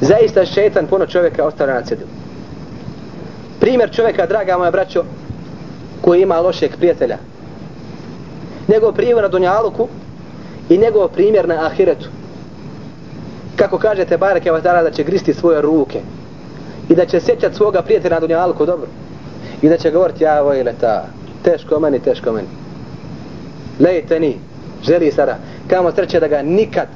Zaista šetan puno čovjeka ostavlja na cedilu. Primjer čovjeka, draga moja braćo, koji ima lošeg prijatelja. Njegov primjer na Dunjaluku i njegov primjer na Ahiretu. Kako kažete Barek Vatara da će gristi svoje ruke i da će sjećati svoga prijatelja na Dunjaluku dobro i da će govoriti ja vojle ta teško meni, teško meni. Lejte ni, želi sada, kamo sreće da ga nikad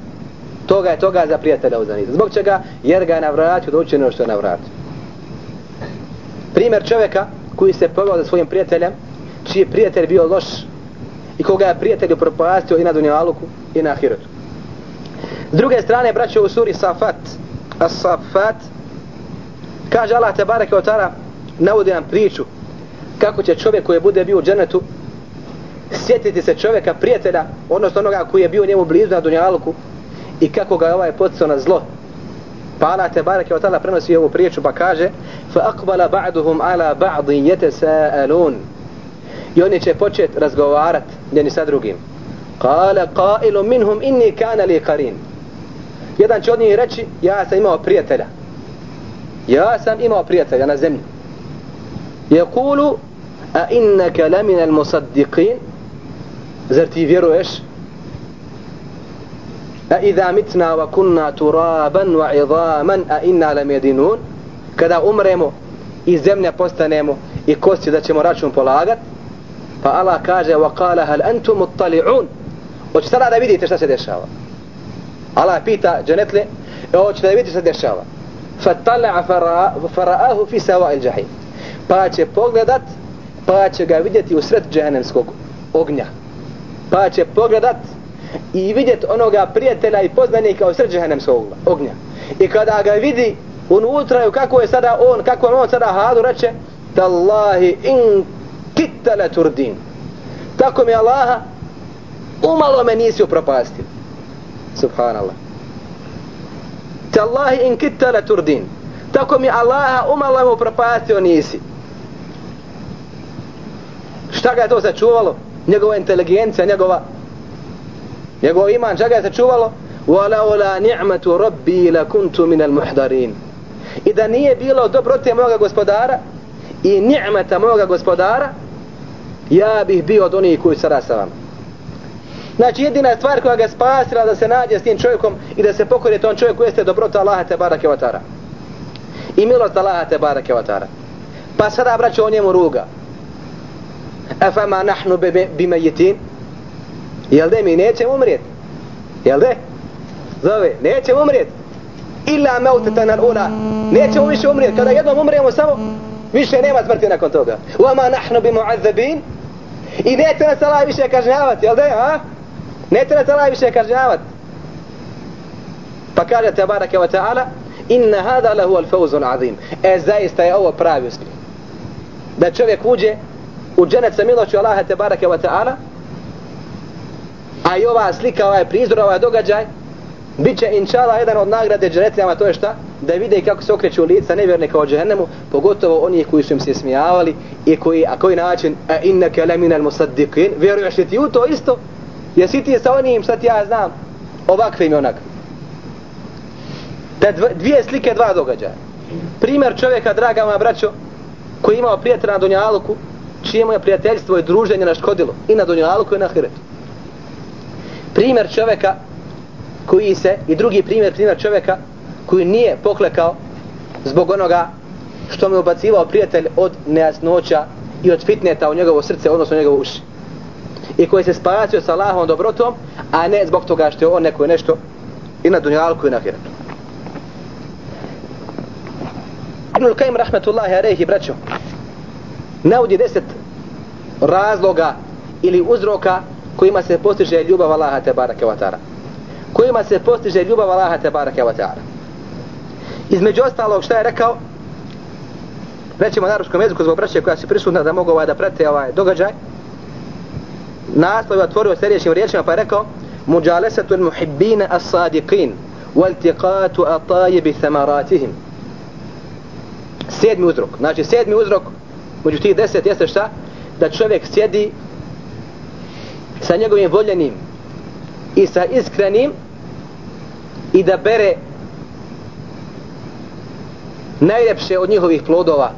toga je toga za prijatelja uzaniti. Zbog čega? Jer ga je na vratu da učinio ono što je na vratu. Primjer čovjeka koji se poveo za svojim prijateljem, čiji je prijatelj bio loš i koga je prijatelj upropastio i na Dunjaluku i na Ahiretu. S druge strane, braćo u suri Safat, As-Safat, kaže Allah te bareke od tara, navodi nam priču kako će čovjek koji bude bio u dženetu sjetiti se čovjeka, prijatelja, odnosno onoga koji je bio njemu blizu na Dunjaluku i kako ga je ovaj poticao na zlo. Pa Allah te bareke od tara prenosi ovu priču pa kaže fa aqbala ba'duhum ala ba'd yatasaalun i oni će početi razgovarat jedni sa drugim. Qala qailun minhum inni kana li qarin. Jedan će od njih reći, ja sam imao prijatelja. Ja sam imao prijatelja na zemlji. Yaqulu a innaka lamina al-musaddiqin? Zar ti vjeruješ? A idha mitna wa kunna turaban wa idhaman a inna lam yadinun? Kada umremo i zemlja postanemo i kosti da ćemo račun polagat, pa Allah kaže wa qala hal antum muttali'un? Hoće sada da vidite šta se dešava. Allah pita dženetle, e hoće da vidite šta se dešava. Fatala'a fara'ahu fi sawa'il jahim. Pa će pogledat, pa će ga vidjeti u sred džehennemskog ognja. Pa će pogledat i vidjet onoga prijatelja i poznanika u sred džehennemskog ognja. I kada ga vidi on utraju kako je sada on, kako on sada hadu reče, Tallahi in kittale turdin. Tako mi Allaha, umalo me nisi upropastio. Subhanallah. Tallahi in kittale turdin. Tako mi Allaha, umalo me upropastio nisi. Šta ga je to sačuvalo? Njegova inteligencija, njegova njegov iman čega je sačuvalo? Walaula ni'matu rabbi lakuntu min almuhdarin i da nije bilo dobrote moga gospodara i ni'mata moga gospodara ja bih bio od onih koji se rasavam. znači jedina stvar koja ga spasila da se nađe s tim čovjekom i da se pokori tom čovjeku jeste dobrota Allaha te barake vatara i milost Allaha te barake vatara pa sada braću o njemu ruga. Afama nahnu bimejitin bi Jel de mi nećemo umrijet? Jel de? Zove, nećemo umrijet. Ila meutetan al ula. Nećemo više umrijet. Kada jednom umrijemo samo, više nema smrti nakon toga. Wama nahnu bi mu'azzabin. I neće nas Allah više kažnjavati, jel de, a? Neće nas Allah više kažnjavati. Pa kaže te wa ta'ala, inna hada lahu al fawzul azim. E zaista je ovo pravi uspjeh. Da čovjek uđe u dženet sa milošću Allaha te wa ta'ala, A i ova slika, ovaj prizor, ovaj događaj, bit će inčala jedan od nagrade džaretljama, to je šta? Da vide kako se okreću lica nevjerne kao džehennemu, pogotovo oni koji su im se smijavali i koji, a koji način, a inna ke le minel musaddiqin, vjeruješ li ti u to isto? Jesi ti sa onim, šta ti ja znam, ovakvim i onakvim? Da dvije slike, dva događaja. Primjer čovjeka, draga moja braćo, koji je imao prijatelja na Donjaluku, čijemu je prijateljstvo i druženje naškodilo i na Donjaluku i na Hiretu. Primjer čovjeka koji se, i drugi primjer, primjer čovjeka koji nije poklekao zbog onoga što mu je ubacivao prijatelj od nejasnoća i od fitneta u njegovo srce, odnosno u njegovo uši. I koji se spasio sa Allahom dobrotom, a ne zbog toga što je on neko nešto i na dunjalku i na hiratu. Ibnul Qaim rahmetullahi arehi braćo navodi deset razloga ili uzroka kojima se postiže ljubav Allaha te barake vatara. kojima se postiže ljubav Allaha te barake vatara. između ostalog šta je rekao? Rećemo na ruskom jeziku zbog braće koja se prisutna da mogu ovaj da prate ovaj događaj. Naslov je otvorio sljedećim riječima pa je rekao muđalesatu muhibbine as sadiqin waltiqatu atajibi thamaratihim. Sedmi uzrok. Znači sedmi uzrok među tih deset jeste šta? Da čovjek sjedi sa njegovim voljenim i sa iskrenim i da bere najljepše od njihovih plodova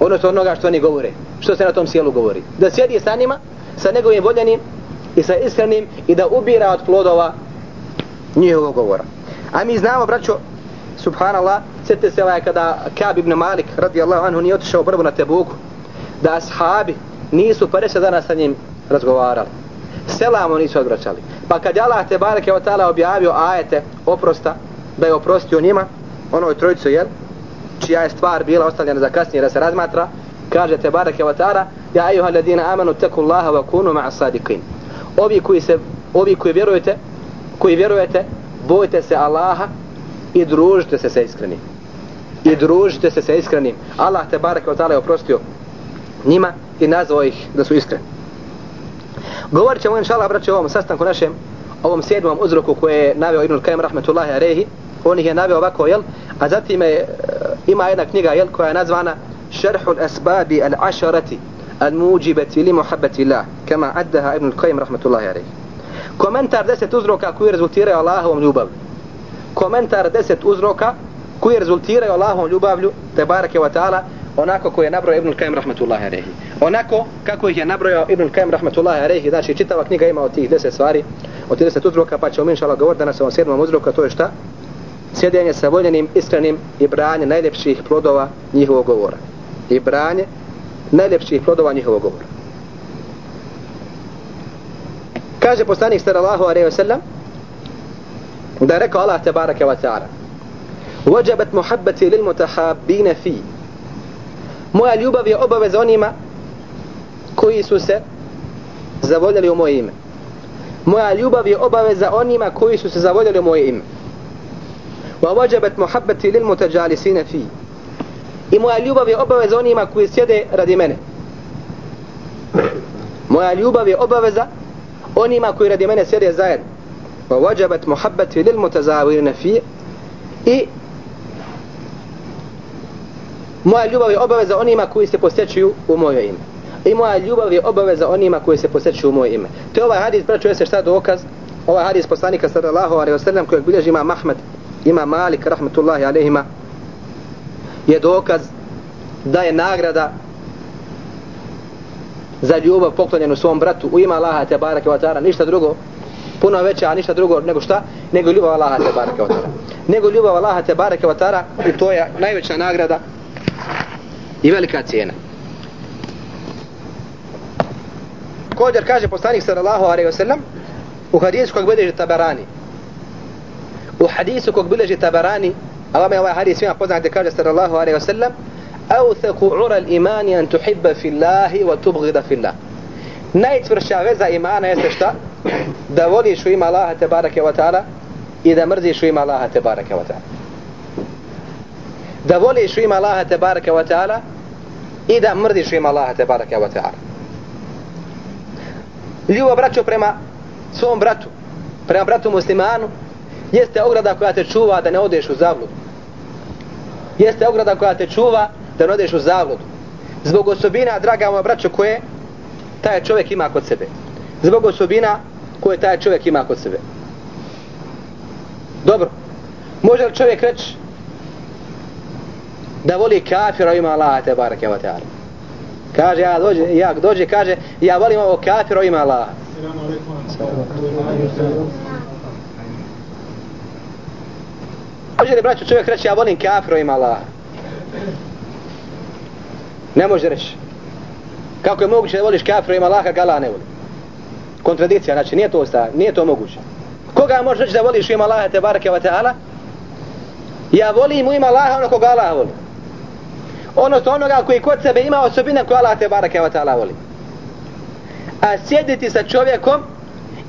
ono što onoga što oni govore što se na tom sjelu govori. Da sjedi sa njima sa njegovim voljenim i sa iskrenim i da ubira od plodova njihovog govora. A mi znamo braćo subhanallah sjetite se ovaj kada Kab ibn Malik radijallahu anhu nije otišao prvo na Tebuku da ashabi nisu 50 dana sa njim razgovarali selamo nisu odvraćali. Pa kad je Allah te bareke otala objavio ajete oprosta da je oprostio njima onoj trojicu jel? Čija je stvar bila ostavljena za kasnije da se razmatra kaže te bareke otala, ja ajuha ladina amanu teku Allaha wa kunu ma'a sadiqin. Ovi koji se ovi koji vjerujete koji vjerujete bojte se Allaha i družite se sa iskrenim. I družite se sa iskrenim. Allah te bareke otala je oprostio njima i nazvao ih da su iskreni. Govorit ćemo inša Allah braći, o ovom sastanku našem, ovom sedmom uzroku koje je naveo Ibn Kajim Rahmetullahi Arehi. On ih je naveo ovako, jel? A zatim je, e, ima jedna knjiga, jel? Koja je nazvana Šerhul Asbabi Al-Ašarati al-Mujibati li Muhabbati Allah kama addaha Ibn Kajim Rahmetullahi Arehi. Komentar deset uzroka koji rezultiraju Allahovom ljubavlju. Komentar deset uzroka koji rezultiraju Allahovom ljubavlju, te barake wa ta'ala, onako koji je nabrojao Ibn Kajim rahmetullahi alayhi. Onako kako ih je nabrojao Ibn Kajim rahmetullahi alayhi, znači čitava knjiga ima od tih 10 stvari, od tih 10 uzroka, pa ćemo inshallah govoriti danas o sedmom uzroku, to je šta? Sjedenje sa voljenim, iskrenim i branje najljepših plodova njihovog govora. I branje najljepših plodova njihovog govora. Kaže poslanik sallallahu alejhi ve sellem da je rekao Allah te bareke ve taala: "Wajabat muhabbati lil mutahabbin fi" Moja ljubav je obaveza onima koji su se zavoljeli u moje ime. Moja ljubav je obaveza onima koji su se zavoljeli u moje ime. Wa wajabat muhabbati lil mutajalisin fi. I moja ljubav je obaveza onima koji sjede radi mene. Moja ljubav je obaveza onima koji radi mene sjede zajedno. Wa wajabat muhabbati lil mutazawirin fi. I Moja ljubav je obaveza onima koji se posjećuju u moje ime. I moja ljubav je obaveza onima koji se posjećuju u moje ime. To je ovaj hadis, braću, jeste šta dokaz? Ovaj hadis poslanika sallallahu alaihi wa sallam kojeg bilježi ima Mahmed, ima Malik, rahmetullahi alaihima, je dokaz da je nagrada za ljubav poklonjenu svom bratu u ima Allaha te barake wa ta'ala, ništa drugo, puno veća, a ništa drugo nego šta? Nego ljubav Allaha te barake wa ta'ala. Nego ljubav Allaha te barake wa ta'ala i to je najveća nagrada i velika cijena. Također kaže poslanik sallallahu alejhi ve sellem u hadisu kog bilježi Tabarani. U hadisu kog bilježi Tabarani, a vama ovaj hadis svima poznat gdje kaže sallallahu alejhi ve sellem أوثق عرى الإيمان أن تحب في الله وتبغض في الله najčvršća veza imana jeste šta? Da voliš u ima Allaha te barake wa ta'ala i da mrziš u ima Allaha te barake wa ta'ala. Da voliš u ima Allaha te barake wa ta'ala i da mrdiš u ima Allaha te barake wa ta'ala. Ljubav braćo prema svom bratu, prema bratu muslimanu, jeste ograda koja te čuva da ne odeš u zavludu. Jeste ograda koja te čuva da ne odeš u zavludu. Zbog osobina, draga moja braćo, koje taj čovjek ima kod sebe. Zbog osobina koje taj čovjek ima kod sebe. Dobro. Može li čovjek reći da voli kafira ima Allah te barake wa ta'ala. Kaže ja dođe, ja dođe kaže ja volim ovo kafira ima Allah. Može li braću čovjek reći ja volim kafiro ima Allah? Ne može reći. Kako je moguće da voliš kafiro ima Allah kada Allah ne voli? Kontradikcija, znači nije to ostaje, nije to moguće. Koga može reći da voliš ima Allah te barake wa ta'ala? Ja volim u ima Allah ono koga Allah voli odnosno onoga koji kod sebe ima osobine koje Allah te barake wa ta'ala voli. A sjediti sa čovjekom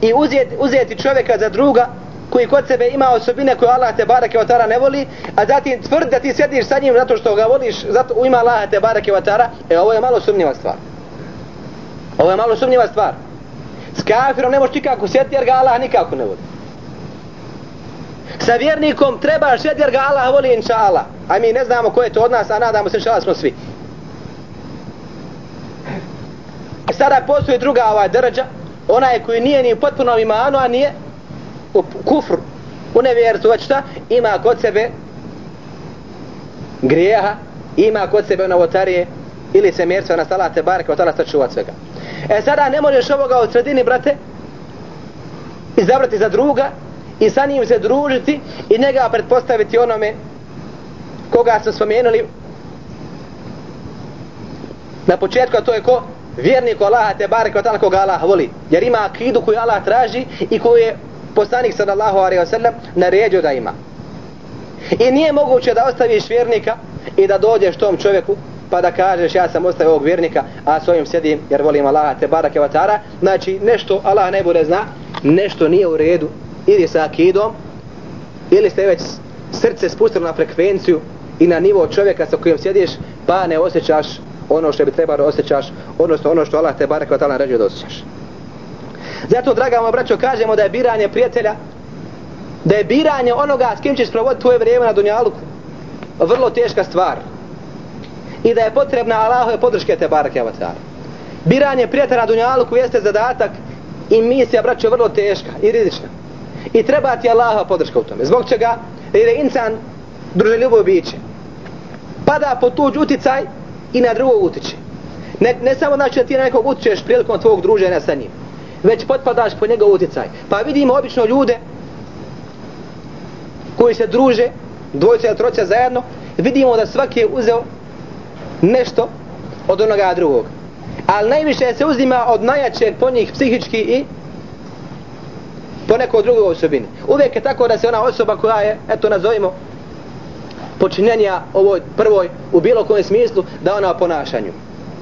i uzeti, uzeti čovjeka za druga koji kod sebe ima osobine koje Allah te barake wa ta'ala ne voli, a zatim tvrd da ti sjediš sa njim zato što ga voliš, zato u ima Allah te barake wa ta'ala, e ovo je malo sumnjiva stvar. Ovo je malo sumnjiva stvar. S kafirom ne možeš nikako sjediti jer ga Allah nikako ne voli. Sa vjernikom trebaš jer ga Allah voli inša Allah. A mi ne znamo ko je to od nas, a nadamo se inša smo svi. E, sada postoji druga ovaj drđa, je koji nije ni u potpunom imanu, a nije u kufru, u nevjercu, već šta, ima kod sebe grijeha ima kod sebe novotarije ili se mjerstva na salate barke, od tala sačuvat svega. E sada ne možeš ovoga od sredini, brate, izabrati za druga i sa njim se družiti i njega pretpostaviti onome koga smo spomenuli na početku, a to je ko? Vjernik Allaha te barek od koga Allah voli. Jer ima akidu koju Allah traži i koju je poslanik sallallahu alaihi wa sallam naredio da ima. I nije moguće da ostaviš vjernika i da dođeš tom čovjeku pa da kažeš ja sam ostavio ovog vjernika a svojim sjedim jer volim Allaha te barake vatara znači nešto Allah ne bude zna nešto nije u redu ili sa akidom ili ste već srce spustili na frekvenciju i na nivo čovjeka sa kojim sjediš pa ne osjećaš ono što bi trebalo da osjećaš odnosno ono što Allah te barek vatala naređuje da osjećaš zato draga moja braćo kažemo da je biranje prijatelja da je biranje onoga s kim ćeš provoditi tvoje vrijeme na Dunjaluku vrlo teška stvar i da je potrebna Allahove podrške te barek vatala. Biranje prijatelja na Dunjaluku jeste zadatak i misija braćo vrlo teška i rizična. I treba ti Allahova podrška u tome. Zbog čega? Jer je insan druželjubo biće. Pada po tuđ uticaj i na drugo utiče. Ne, ne samo znači da ti na nekog utičeš prilikom tvog druženja sa njim. Već potpadaš po njegov uticaj. Pa vidimo obično ljude koji se druže, dvojice ili trojice zajedno, vidimo da svaki je uzeo nešto od onoga drugog. Ali najviše se uzima od najjačeg po njih psihički i po nekoj drugoj osobini. Uvijek je tako da se ona osoba koja je, eto nazovimo, počinjenja ovoj prvoj u bilo kojem smislu da ona ponašanju.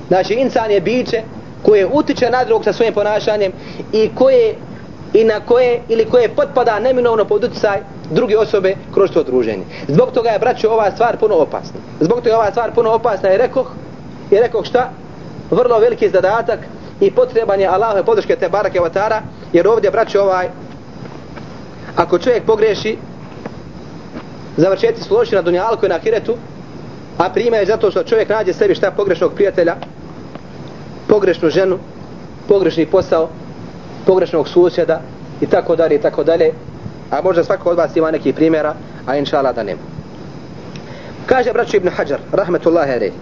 Znači insan je biće koje utiče na drugog sa svojim ponašanjem i koje i na koje ili koje potpada neminovno pod utjecaj druge osobe kroz to druženje. Zbog toga je braćo ova stvar puno opasna. Zbog toga je ova stvar puno opasna i rekoh i rekoh šta? Vrlo veliki zadatak i potreban je Allahove podrške te barake vatara jer ovdje braćo ovaj ako čovjek pogreši završeti složi na dunjalku i na kiretu a prima je zato što čovjek nađe sebi šta pogrešnog prijatelja pogrešnu ženu pogrešni posao pogrešnog susjeda i tako dalje i tako dalje a možda svako od vas ima neki primjera a inša Allah da nema kaže braću Ibn Hajar rahmetullahi alaih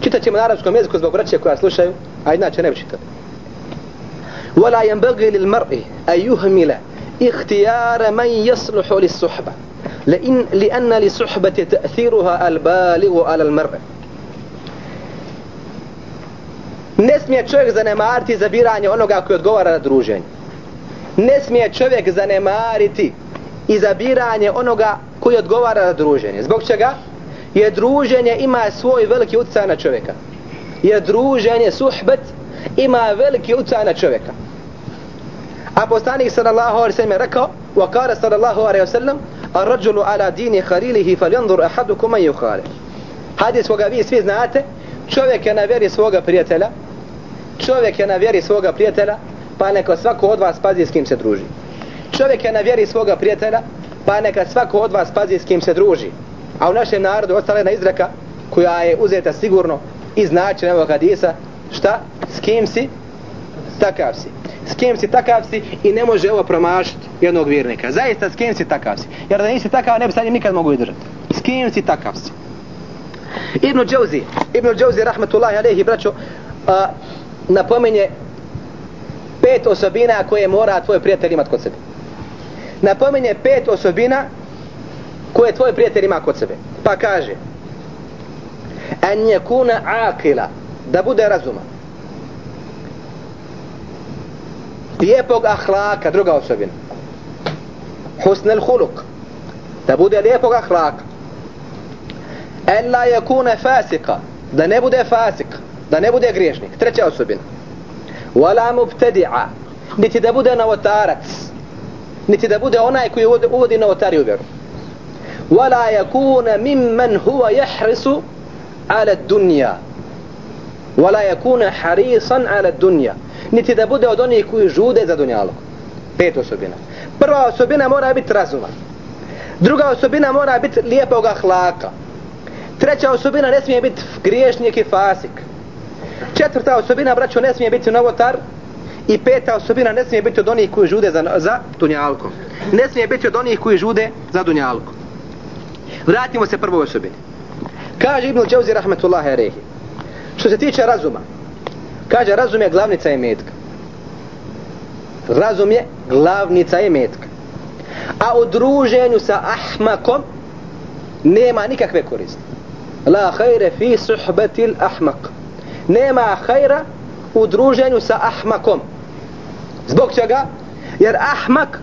čitat ćemo na arabskom jeziku zbog braće koja slušaju a inače ne bi čitali ولا ينبغي للمرء أن يهمل اختيار من يصلح للصحبة لأن, لأن لصحبة تأثيرها البالغ على المرء Ne smije čovjek zanemariti zabiranje onoga koji odgovara na druženje. Ne smije čovjek zanemariti izabiranje onoga koji odgovara na druženje. Zbog čega? Je druženje ima svoj veliki utjecaj na čovjeka. Je druženje, suhbet, ima veliki utjecaj na čovjeka. A poslanik sallallahu alaihi sallam je rekao, wa kare sallallahu alaihi sallam, a rađulu ala dini harilihi faljandur ahadu kuma i khalil. Hadis koga vi svi znate, čovjek je na vjeri svoga prijatelja, čovjek je na vjeri svoga prijatelja, pa neka svako od vas pazi s kim se druži. Čovjek je na vjeri svoga prijatelja, pa neka svako od vas pazi s kim se druži. A u našem narodu ostala jedna izreka koja je uzeta sigurno iz značenja ovog hadisa, šta? S kim si? Takav si. S kim si takav si i ne može ovo promašiti jednog vjernika. Zaista s kim si takav si. Jer da nisi takav ne bi sa njim nikad mogu izdržati. S kim si takav si. Ibn Džauzi, Ibn Džauzi, rahmetullahi alaihi, braćo, a, napomenje pet osobina koje mora tvoj prijatelj imati kod sebe. Napomenje pet osobina koje tvoj prijatelj ima kod sebe. Pa kaže an je kuna akila da bude razuma lijepog ahlaka druga osobina. Husnel huluk da bude lijepog ahlaka. Ella la je fasika. Da ne bude fasik da ne bude griješnik. Treća osobina. Wala mubtadi'a. Niti da bude novotarac. Niti da bude onaj koji uvodi novotari u vjeru. Wala yakuna mimman huwa yahrisu ala dunya. Wala yakuna harisan ala dunya niti da bude od onih koji žude za dunjalog pet osobina prva osobina mora biti razuma druga osobina mora biti lijepog ahlaka treća osobina ne smije biti griješnik i fasik Četvrta osobina, braćo, ne smije biti novotar. I peta osobina ne smije biti od onih koji žude za, za dunjalkom. Ne smije biti od onih koji žude za dunjalkom. Vratimo se prvoj osobini. Kaže Ibn Đauzi rahmetullahi arehi. Što se tiče razuma, kaže razum je glavnica i metka. Razum je glavnica i metka. A u druženju sa ahmakom nema nikakve koriste. La hajre fi suhbetil ahmak. Nema hajra u druženju sa ahmakom. Zbog čega? Jer ahmak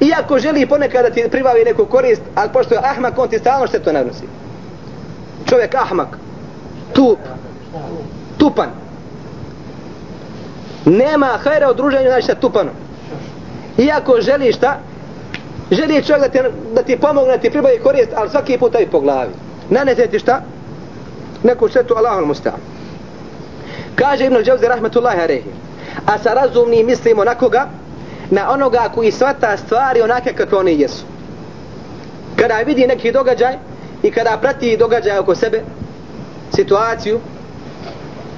iako želi ponekad da ti pribavi neku korist, ali pošto je ahmak, on ti stalno što to nanosi. Čovjek ahmak, tup, tupan. Nema hajra u druženju znači sa tupanom. Iako želi šta? Želi čovjek da ti, da ti pomogne, da ti pribavi korist, ali svaki put taj po glavi. Nanese ti šta? Neku štetu Allahom mustaan. Kaže Ibn Đevzi rahmetullahi arehi. A sa razumni mislimo na koga? Na onoga koji svata stvari onake kakve one jesu. Kada vidi neki događaj i kada prati događaj oko sebe, situaciju,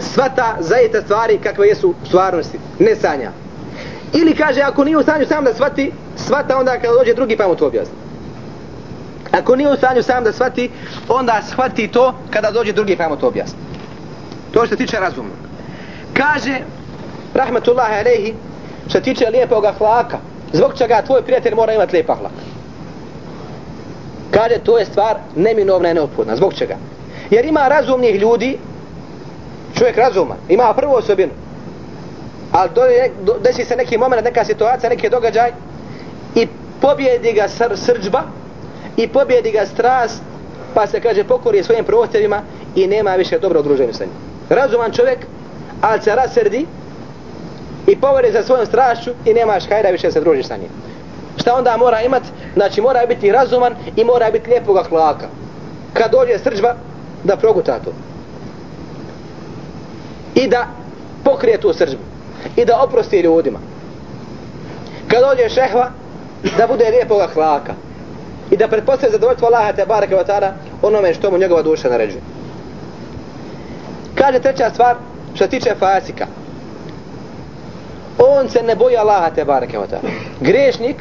svata zaista stvari kakve jesu u stvarnosti, ne sanja. Ili kaže, ako nije u stanju sam da svati, svata onda kada dođe drugi pa mu to objasni. Ako nije u stanju sam da svati, onda shvati to kada dođe drugi pa mu to objasni. To što se tiče razuma. Kaže, rahmatullahi alejhi, što se tiče lijepog ahlaka, zbog čega tvoj prijatelj mora imati lijep ahlak. Kaže, to je stvar neminovna i neophodna. Zbog čega? Jer ima razumnih ljudi, čovjek razuman, ima prvu osobinu, ali do, do, desi se neki moment, neka situacija, neki događaj i pobjedi ga sr, srđba i pobjedi ga strast, pa se kaže pokori svojim prohtjevima i nema više dobro udruženja sa njim. Razuman čovjek, ali se rasrdi i povori za svojom strašću i nemaš hajda više se družiš sa njim. Šta onda mora imat? Znači mora biti razuman i mora biti lijepog hlaka. Kad dođe srđba, da proguta to. I da pokrije tu srđbu. I da oprosti ljudima. Kad dođe šehva, da bude lijepog hlaka I da pretpostavi zadovoljstvo Allaha te barake wa ta'ala onome što mu njegova duša naređuje. Kaže treća stvar, što tiče fasika. On se ne boji Allaha te barake wa ta'ala. Grešnik,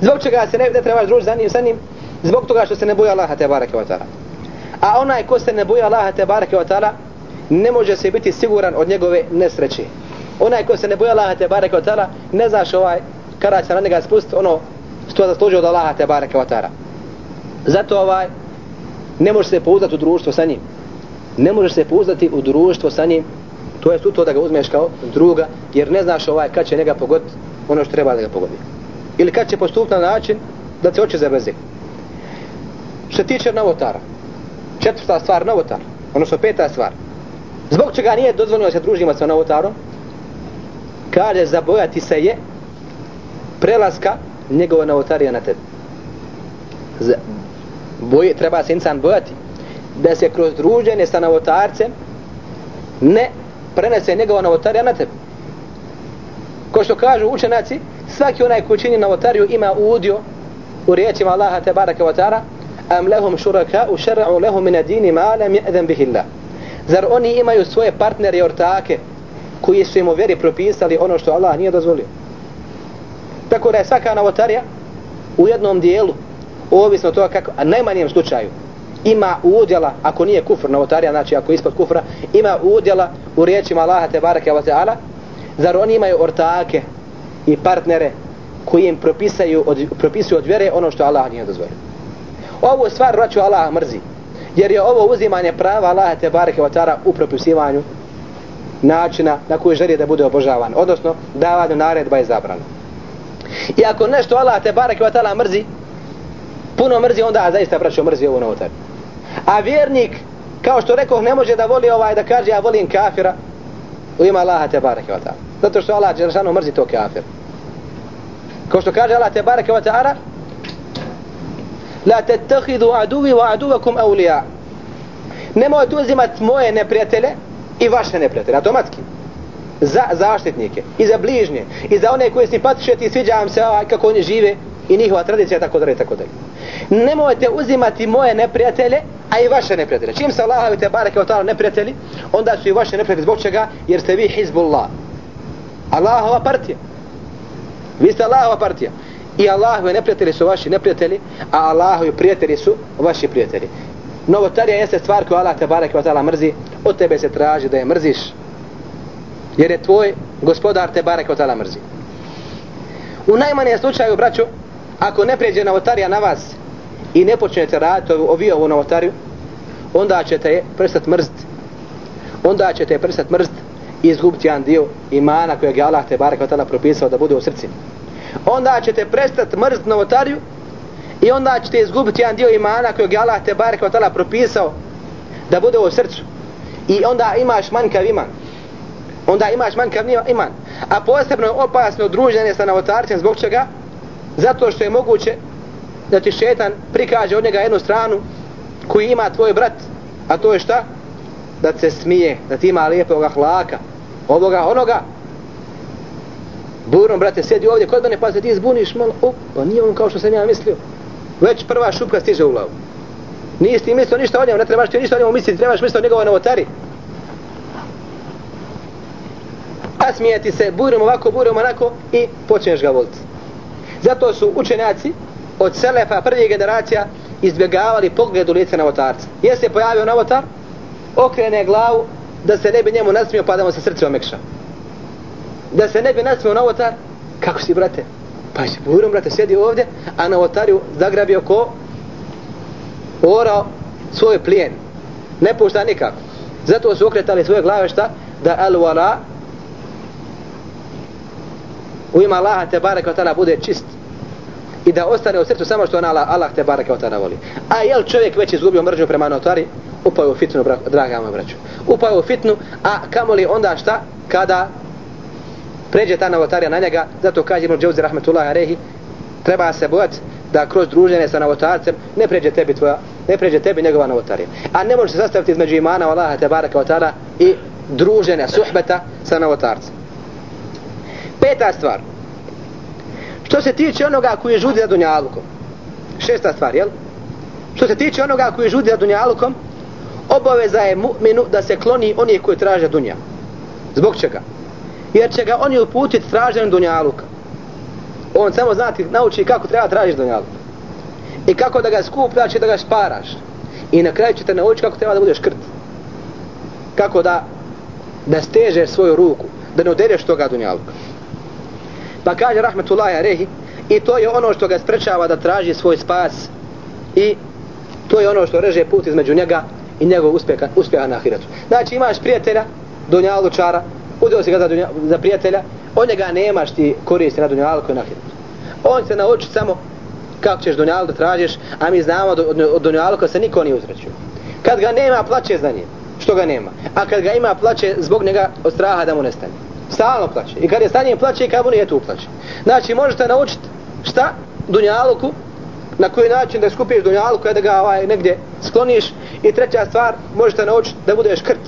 zbog čega se ne, ne trebaš družiti za njim, sa njim, zbog toga što se ne boji Allaha te barake wa ta'ala. A onaj ko se ne boji Allaha te barake wa ta'ala, ne može se biti siguran od njegove nesreće. Onaj ko se ne boja Allaha te bareke otara, ne znaš ovaj, kada će na njega spust, ono, što zaslužio od Allaha te bareke otara. Zato ovaj, ne može se pouzdati u društvo sa njim. Ne možeš se pouzdati u društvo sa njim, to je to da ga uzmeš kao druga, jer ne znaš ovaj kad će njega pogoditi ono što treba da ga pogodi. Ili kad će postupiti na način da se oče zaveze. Što tiče novotara, četvrta stvar novotar, odnosno peta stvar. Zbog čega nije dozvoljeno da se družimo sa novotarom? Kaže, zabojati se je prelaska njegova novotarija na tebi. Z boje, treba se insan bojati da se kroz druženje sa novotarcem ne prenese njegova novotarija na tebi. Ko što kažu učenaci, svaki onaj ko čini novotariju ima udio u riječima Allaha te baraka wa ta'ala am lahum shuraka u šara'u lahum min adini ma lam ya'zan bihi Allah. Zar oni imaju svoje partnere i ortake koji su im u vjeri propisali ono što Allah nije dozvolio? Tako da je svaka novotarija u jednom dijelu, ovisno toga kako, a najmanjem slučaju, ima udjela, ako nije kufr novotarija, znači ako je ispod kufra, ima udjela u riječima Allaha te barake wa ta'ala, zar oni imaju ortake i partnere koji im propisaju od, propisuju od vjere ono što Allah nije dozvolio. Ovo stvar braću, Allah mrzi. Jer je ovo uzimanje prava Allaha te bareke ve ta'ala u propisivanju načina na koji želi da bude obožavan. Odnosno, davanju naredba je zabrano. I ako nešto Allah te bareke ve ta'ala mrzi, puno mrzi, onda zaista braćo mrzi ovo novotar. A vjernik, kao što rekao, ne može da voli ovaj da kaže ja volim kafira u ima Allaha te bareke ve ta'ala. Zato što Allah Đeršanu mrzi to kafir. Kao što kaže Allah te bareke ve ta'ala, La tettehidu aduvi wa aduvakum awliya. Nemojte uzimati moje neprijatelje i vaše neprijatelje, automatski. Za zaštitnike i za bližnje i za one koje simpatiše ti sviđa vam se kako oni žive i njihova tradicija tako dalje tako dalje. Nemojte uzimati moje neprijatelje, a i vaše neprijatelje. Čim se Allahovi te bareke ta'ala neprijatelji, onda su i vaše neprijatelji zbog čega? Jer ste vi Hizbullah. Allahova partija. Vi ste Allahova partija. I Allahovi neprijatelji su vaši neprijatelji, a Allahovi prijatelji su vaši prijatelji. Novotarija jeste stvar koju Allah te barek vatala mrzi, od tebe se traži da je mrziš. Jer je tvoj gospodar te barek vatala mrzi. U najmanje slučaju, braću, ako ne prijeđe novotarija na vas i ne počnete raditi ovi ovu novotariju, onda ćete je prestati mrziti. Onda ćete je prestati mrziti i izgubiti jedan dio imana kojeg je Allah te barek vatala propisao da bude u srci. Onda ćete prestati mrziti novotariju i onda ćete izgubiti jedan dio imana kojeg je Allah te barek wa propisao da bude u srcu. I onda imaš manjkav iman. Onda imaš manjkav iman. A posebno je opasno druženje sa novotarcem zbog čega? Zato što je moguće da ti šetan prikaže od njega jednu stranu koji ima tvoj brat, a to je šta? Da se smije, da ti ima lijepog ahlaka, ovoga, onoga. Burom, brate, sjedi ovdje kod mene pa se ti zbuniš malo, o, pa nije on kao što sam ja mislio. Već prva šupka stiže u glavu. Nisi ti mislio ništa o njemu, ne trebaš ti ništa o njemu misliti, trebaš misliti o njegovoj novotari. A smijeti se, burom ovako, burom onako i počneš ga voliti. Zato su učenjaci od Selefa prvih generacija izbjegavali pogled u lice novotarca. Jesi se pojavio novotar, okrene glavu da se ne bi njemu nasmio pa da mu se srce omekša. Da se ne bi nasmio novotar, kako si brate? Pa si burom brate, sjedi ovdje, a na novotariju zagrabio ko? Orao svoj plijen. Ne pušta nikako. Zato su okretali svoje glave šta? Da el wala u ima Allaha te barek wa bude čist i da ostane u srcu samo što on Allah, te barek wa voli. A jel čovjek već izgubio mržnju prema notari? Upao u fitnu, draga moja braću. Upao u fitnu, a kamoli onda šta? Kada pređe ta novotarija na njega, zato kaže Ibn Džavzi rahmetullahi arehi, treba se bojati da kroz druženje sa novotarcem ne pređe tebi tvoja, ne pređe tebi njegova novotarija. A ne može se sastaviti između imana Allaha te barek ta'ala i druženja, suhbeta sa novotarcem. Peta stvar. Što se tiče onoga koji je žudi za dunjalukom. Šesta stvar, jel? Što se tiče onoga koji je žudi za dunjalukom, obaveza je mu'minu da se kloni onih koji traže dunja. Zbog čega? Jer će ga oni uputiti traženju dunjaluka. On samo znati, nauči kako treba tražiti dunjaluk. I kako da ga skupljaš i da ga šparaš. I na kraju će te naučiti kako treba da budeš krt. Kako da da stežeš svoju ruku, da ne udereš toga dunjaluka. Pa kaže rahmetullahi arehi i to je ono što ga sprečava da traži svoj spas i to je ono što reže put između njega i njegov uspjeha, uspjeha na ahiretu. Znači imaš prijatelja, dunjalučara, udeo si ga za, dunja, za prijatelja, od njega nemaš ti koristi na dunjalku i na ahiretu. On se nauči samo kako ćeš dunjalu da tražiš, a mi znamo od, od, od dunjaluka se niko nije uzrećio. Kad ga nema, plaće za njim. Što ga nema? A kad ga ima, plaće zbog njega od straha da mu nestane stalno plaće. I kad je stanjem plaće i kad mu nije tu plaće. Znači možete naučiti šta? Dunjaluku, na koji način da skupiš dunjaluku, da ga ovaj, negdje skloniš. I treća stvar, možete naučiti da budeš krt.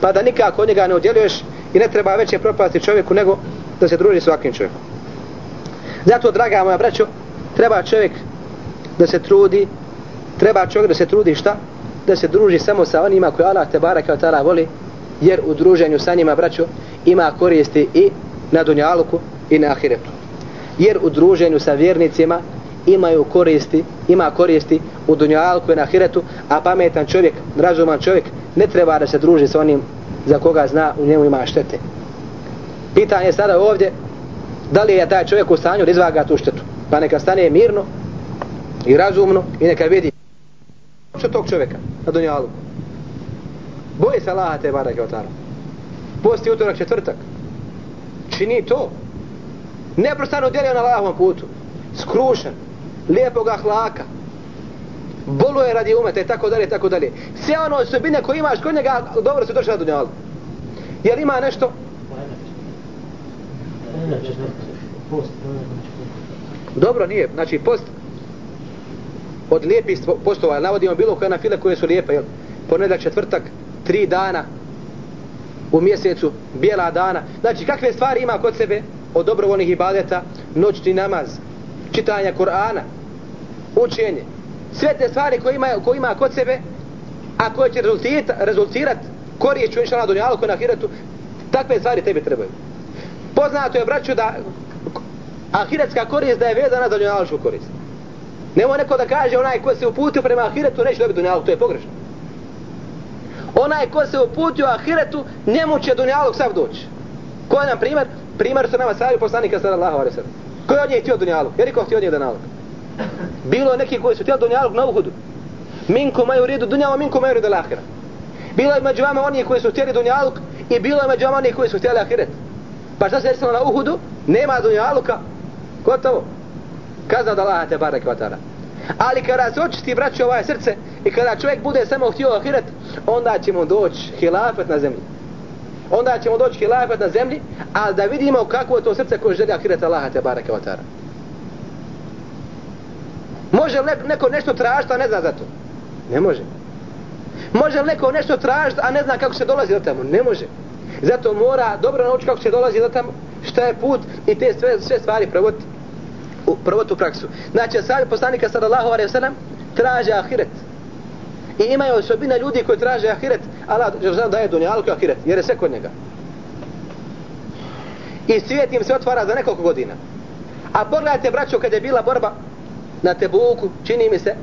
Pa da nikako od njega ne odjeluješ i ne treba veće propasti čovjeku nego da se druži s ovakvim čovjekom. Zato, draga moja braćo, treba čovjek da se trudi, treba čovjek da se trudi šta? Da se druži samo sa onima koje Allah te baraka od voli, jer u druženju sa njima, braćo, ima koristi i na dunjaluku i na ahiretu. Jer u druženju sa vjernicima imaju koristi, ima koristi u dunjaluku i na ahiretu, a pametan čovjek, razuman čovjek, ne treba da se druži sa onim za koga zna u njemu ima štete. Pitanje je sada ovdje, da li je taj čovjek u stanju da izvaga tu štetu? Pa neka stane mirno i razumno i neka vidi što tog čovjeka na dunjalu. Boje se Allaha te barake otara posti utorak četvrtak. Čini to. Neprostano djelio na Allahovom putu. Skrušen. Lijepog ahlaka. Boluje radi umeta i tako dalje, tako dalje. Sve ono osobine koje imaš kod njega, dobro se došla na dunjalu. Jel ima nešto? Dobro, nije. Znači, post od lijepih postova, navodimo bilo koje na file koje su lijepe, jel? Ponedak četvrtak, tri dana, u mjesecu, bijela dana. Znači, kakve stvari ima kod sebe od dobrovoljnih ibadeta, noćni namaz, čitanja Kur'ana, učenje. Sve te stvari koje ima, koje ima kod sebe, a koje će rezultirat, rezultirat korijeću inša na dunjalu, na ahiretu, takve stvari tebi trebaju. Poznato je, braću, da ahiretska korist da je vezana za dunjalučku korist. Nemo neko da kaže onaj ko se uputio prema ahiretu neće dobiti dunjaluk, to je pogrešno. Onaj ko se uputio ahiretu, njemu će dunjaluk sav doći. Ko je nam primjer? Primjer su nama sahabi poslanika sallallahu alaihi sallam. Ko je od njih htio dunjaluk? Jer niko htio od njih dunjaluk? Bilo je neki koji su htjeli dunjaluk na uhudu. Minko maju redu dunjalu, minko maju redu lahira. Bilo je među vama oni koji su htjeli dunjaluk i bilo je među vama oni koji su htjeli ahiret. Pa šta se desilo na uhudu? Nema dunjaluka. Gotovo. Kazna da Allah te barek vatara. Ali kada se očisti braću ovaj srce i kada čovjek bude samo htio ahiret, onda će mu doći hilafet na zemlji. Onda ćemo doći hilafet na zemlji, a da vidimo kako je to srce koje želi ahiret Allah te barek vatara. Može li neko nešto tražiti, a ne zna za to? Ne može. Može li neko nešto tražiti, a ne zna kako se dolazi do tamo? Ne može. Zato mora dobro naučiti kako se dolazi do tamo, šta je put i te sve, sve stvari provoditi u prvotu praksu. Znači, sad poslanika sallallahu alaihi wa sallam traže ahiret. I imaju osobina ljudi koji traže ahiret, Allah žele daje dunjalku ahiret, jer je sve kod njega. I svijet im se otvara za nekoliko godina. A pogledajte, braćo, kad je bila borba na Tebuku, čini mi se,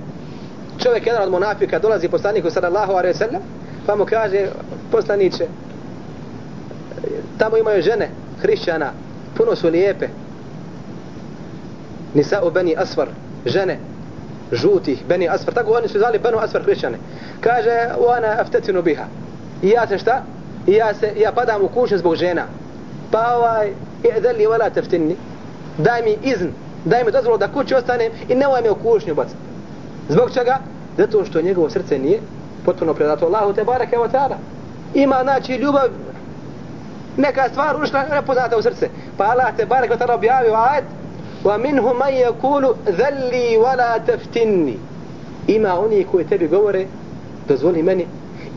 čovjek jedan od monafika dolazi poslaniku sallallahu alaihi wa sallam, pa mu kaže, poslaniće, tamo imaju žene, hrišćana, puno su lijepe, nisa u Beni Asfar, žene, žutih, Beni Asfar, tako oni su zvali Benu Asfar hrišćane. Kaže, ona aftetinu biha. I ja se šta? I ja se, ja padam u kuće zbog žena. Pa ovaj, i'deli wala teftinni, daj mi izn, daj mi dozvolu da kući ostanem i nemoj me u kušnju baciti. Zbog čega? Zato što njegovo srce nije potpuno predato Allahu te barake wa ta'ala. Ima znači ljubav neka stvar ušla nepoznata u srce. Pa Allah te barake wa ta'ala objavio ajed wa minhu man yakulu dhalli wala taftinni. Ima oni koji tebi govore dozvoli meni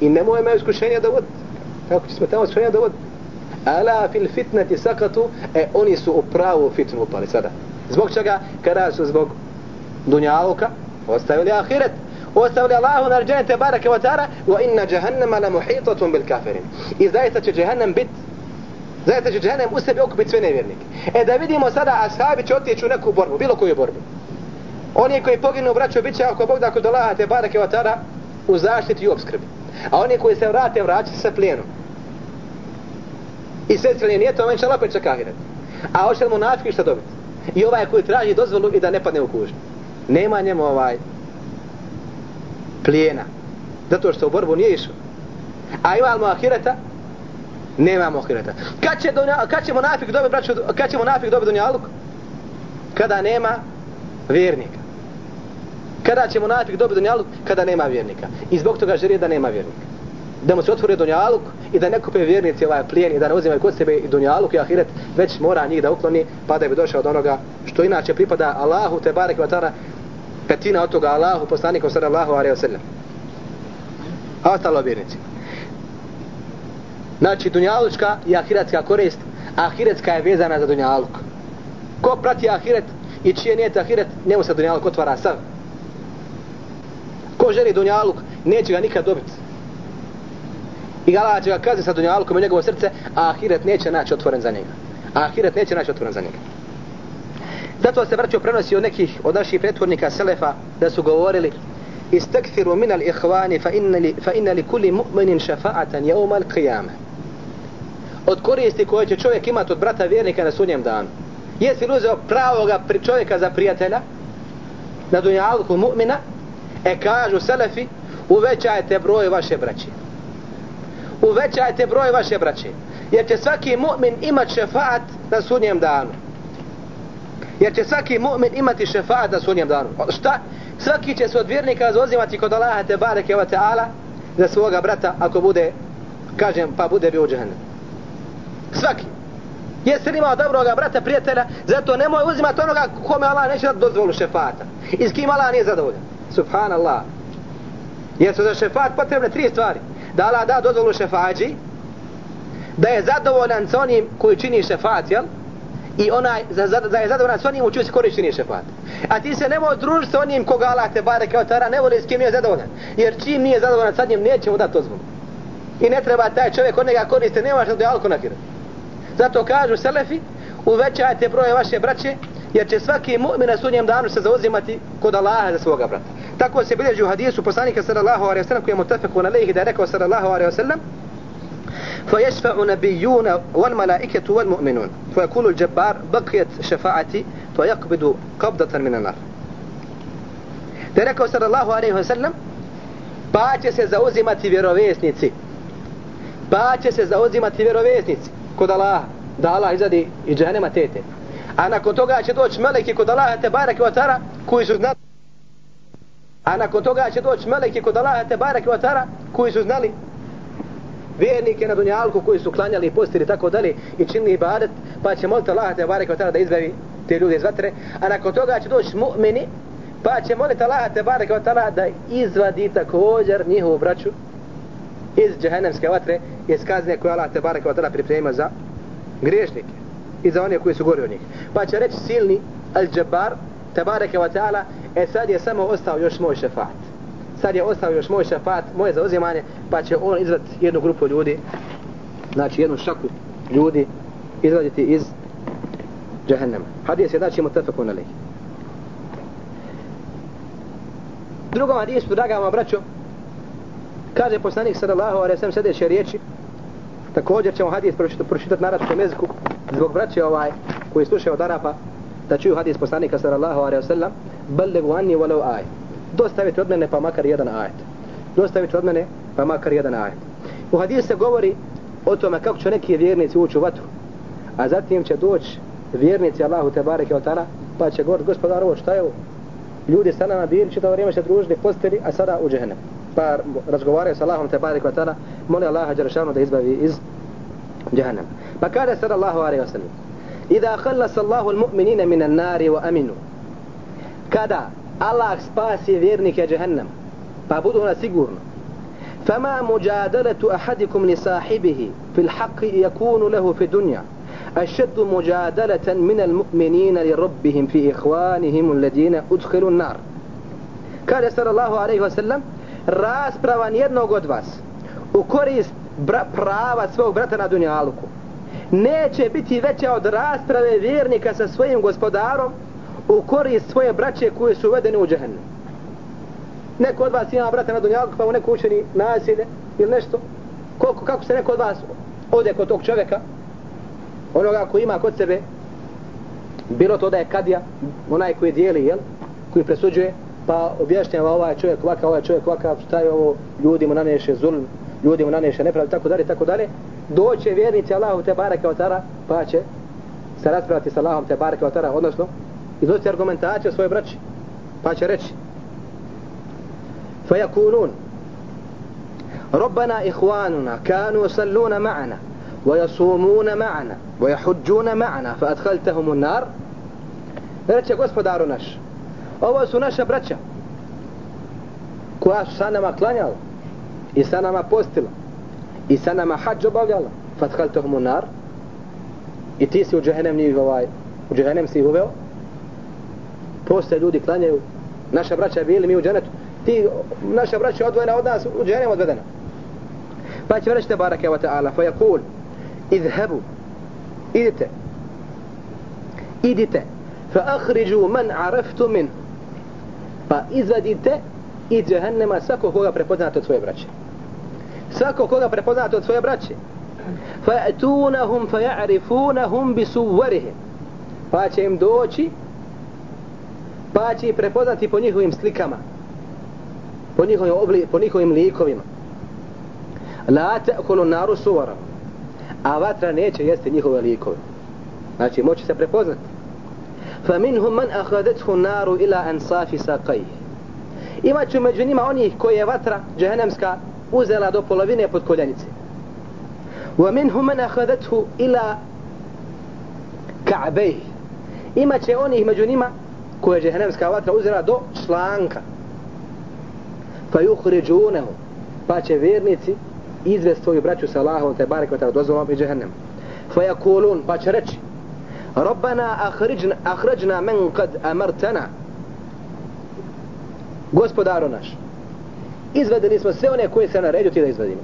i nemoj me iskušenja da vod. Kako će tamo iskušenja da vod? Ala fil fitnati sakatu, e oni su u pravu fitnu upali sada. Zbog čega? Kada su zbog dunjaluka, ostavili ahiret. Ostavili Allahu na džene barake wa ta'ala wa inna jahannama la muhitatum bil kafirin. I zaista će jahannam bit zaista će jahannam u sebi okupit sve nevjernike. E da vidimo sada ashabi će otići u neku borbu bilo koju borbu. Oni koji poginu braćo bit će ako Bog da kod Allaha te barake wa u zaštiti i obskrbi. A oni koji se vrate vraćaju se sa plijenom. I sve strane nije to on će opet čak ahiret. a hoće li mu nafiki šta dobiti? I ovaj koji traži dozvolu i da ne padne u kužnju nema njemu ovaj plijena. Zato što u borbu nije išao. A imamo ahireta? Nemamo ahireta. Kad će, donja, kad će monafik dobiti braću, kad će monafik dobiti dunjaluk? Kada nema vjernika. Kada će monafik dobiti dunjaluk? Kada nema vjernika. I zbog toga želi da nema vjernika da mu se otvori dunjaluk i da ne kupe vjernici ovaj plijen i da ne uzimaju kod sebe i dunjaluk i ahiret već mora njih da ukloni pa da bi došao od onoga što inače pripada Allahu te barek vatara petina od toga Allahu poslaniku sallallahu alaihi wa sallam. A ostalo vjernici. Znači dunjalučka i ahiretska korist ahiretska je vezana za dunjaluk. Ko prati ahiret i čije nije ahiret njemu se dunjaluk otvara sav. Ko želi dunjaluk neće ga nikad dobiti i Allah će ga kazni sa dunjalkom i njegovo srce a ahiret neće naći otvoren za njega. A ahiret neće naći otvoren za njega. Zato se vraćao prenosi od nekih od naših pretvornika Selefa da su govorili istakfiru min al ihvani fa inna li, fa inna li kulli mu'minin šafa'atan jevma al qiyama od koristi koje će čovjek imati od brata vjernika na sunjem danu. Jesi li uzeo pravoga pri čovjeka za prijatelja? Na dunjalku mu'mina? E kažu Selefi uvećajte broj vaše braće uvećajte broj vaše braće jer će svaki mu'min imat šefaat na sunjem danu Jer će svaki mu'min imati šefaat na sunjem danu. Šta? Svaki će se od vjernika zauzimati kod Allaha te bareke wa ta'ala za svoga brata ako bude, kažem, pa bude bio u džahnem. Svaki. Jesi li imao dobroga brata, prijatelja, zato nemoj uzimati onoga kome Allah neće dati dozvolu šefata. I s kim Allah nije zadovoljan. Subhanallah. Jer su za šefat potrebne tri stvari. Da Allah da dozvolu šefađi, da je zadovoljan s onim koji čini šefat, jel? i onaj za, za, da je zadovoljan s onim učio se čini šefat. A ti se nemoj družiti s onim koga Allah te bare kao tara, ne voli s kim je zadovoljan. Jer čim nije zadovoljan sa njim, neće mu dati dozvolu. I ne treba taj čovjek od njega koriste, nemaš da je alko nakira. Zato kažu Selefi, uvećajte broje vaše braće, jer će svaki mu'min na sudnjem danu se zauzimati kod Allaha za svoga brata. Tako se bilježi u hadisu poslanika sallallahu alejhi ve sellem koji je mutafekun alejhi da je rekao sallallahu alejhi ve sellem فيشفع نبيون والملائكة والمؤمنون فيقول الجبار بقيت شفاعتي فيقبض قبضة من النار da je rekao sallallahu alaihi wa sallam pa će se zauzimati vjerovjesnici pa će se zauzimati vjerovjesnici kod Allaha da Allah izadi i džahnema tete a nakon toga će doći meleki kod Allaha te barake vatara koji su znali a nakon toga će doći meleki kod Allaha te barake vatara koji su znali vjernike na dunjalku koji su klanjali i postili tako dalje i činili ibadet pa će moliti Allaha te barake vatara da izbavi te ljude iz vatre a nakon toga će doći mu'mini pa će moliti Allaha te barake vatara da izvadi također njihovu braću iz džahennemske vatre iz kazne koje Allah te barake vatara priprema za griješnike i za one koji su gori od njih. Pa će reći silni Al-Jabbar, Tabareke wa ta'ala, e sad je samo ostao još moj šefat. Sad je ostao još moj šefat, moje zauzimanje, pa će on izvati jednu grupu ljudi, znači jednu šaku ljudi, izvaditi iz džehennema. Hadis je znači mutafakun alih. Drugom hadisu, draga vam braćo, kaže poslanik sallallahu alaihi sallam sljedeće riječi, također ćemo hadis pročitati na arabskom jeziku, zbog braće ovaj koji slušaju od Arapa da čuju hadis poslanika sallallahu alejhi ve sellem ballagu anni walau ay dostavite od mene pa makar jedan ajet. Dostavite od mene pa makar jedan ajet. U hadisu se govori o tome kako će neki vjernici ući u vatru a zatim će doći vjernici Allahu te bareke ve taala pa će govoriti gospodaru ovo šta je ljudi sa nama bili čitavo vrijeme se družili posteli a sada u džehennem. Pa razgovaraju sa Allahom te bareke ve taala moli Allaha da izbavi iz džehennem pa kada sada Allahu alejhi ve sellem إذا خلص الله المؤمنين من النار وأمنوا. kada Allah spasi vjernike جهنم. pa budu فما مجادلة أحدكم لصاحبه في الحق يكون له في الدنيا؟ أشد مجادلة من المؤمنين لربهم في إخوانهم الذين أدخلوا النار. قال صلى الله عليه وسلم راس jednog od vas. U korist bra, prava svog brata na neće biti veća od rasprave vjernika sa svojim gospodarom u korist svoje braće koje su uvedene u džehennem. Neko od vas ima brata na Dunjalku pa mu neko učeni nasilje ili nešto. Koliko, kako se neko od vas ode kod tog čovjeka? Onoga koji ima kod sebe bilo to da je kadija onaj koji dijeli jel koji presuđuje pa objašnjava ovaj čovjek ovakav ovaj čovjek ovakav šta je ovo ljudi mu naneše zulm. Ljudi mu naneše nepravdu, tako dalje, tako dalje, doće vjernici Allahu te bareke od tara, pa će se raspravati sa Allahom te bareke od tara, odnosno, iznositi argumentaciju svoje braći, pa će reći, فيقولون ربنا إخواننا كانوا يصلون معنا ويصومون معنا ويحجون معنا فأدخلتهم النار reče gospodaru naš ovo su naša braća koja su sa nama klanjala i sa nama postila. I sa nama hađ obavljala. Fathaltahum nar. I ti si u džehennem njih ovaj u džehennem si ih uveo. Postoje ljudi klanjaju. Naša braća bili mi u dženetu. Ti naša braća odvojena od nas u džehennem odvedena. Pa će reći te barake wa ta'ala fa yakul idhebu idite. Idite. Fa ahriđu man araftu min pa izvadite i džehennema svako koga prepoznate od svoje braće svako koga prepoznate od svoje braće fa'tunahum فَيَعْرِفُونَهُمْ بِسُوَّرِهِمْ pa će im doći pa će ih prepoznati po njihovim slikama po njihovim, obli, po njihovim likovima. La ta'kulu naru suvara a vatra neće jesti njihove likove. Znači moći se prepoznati. Fa minhum man النَّارُ naru ila سَقَيْهِ imaću među njima onih koje je vatra džehennemska uzela do polovine pod koljenice. Wa minhum man إِلَا ila ka'bej. Ima će onih među njima koje je džehennemska vatra uzela do članka. فَيُخْرِجُونَهُ. Pa će vjernici izvesti svoju braću sa Allahom te barek vata dozvolom i džehennem. فَيَكُولُونَ pa će reći Rabbana akhrijna akhrijna مَنْ قَدْ amartana. Gospodaru naš, izvedeli smo sve one koje se naredio ti da izvedimo.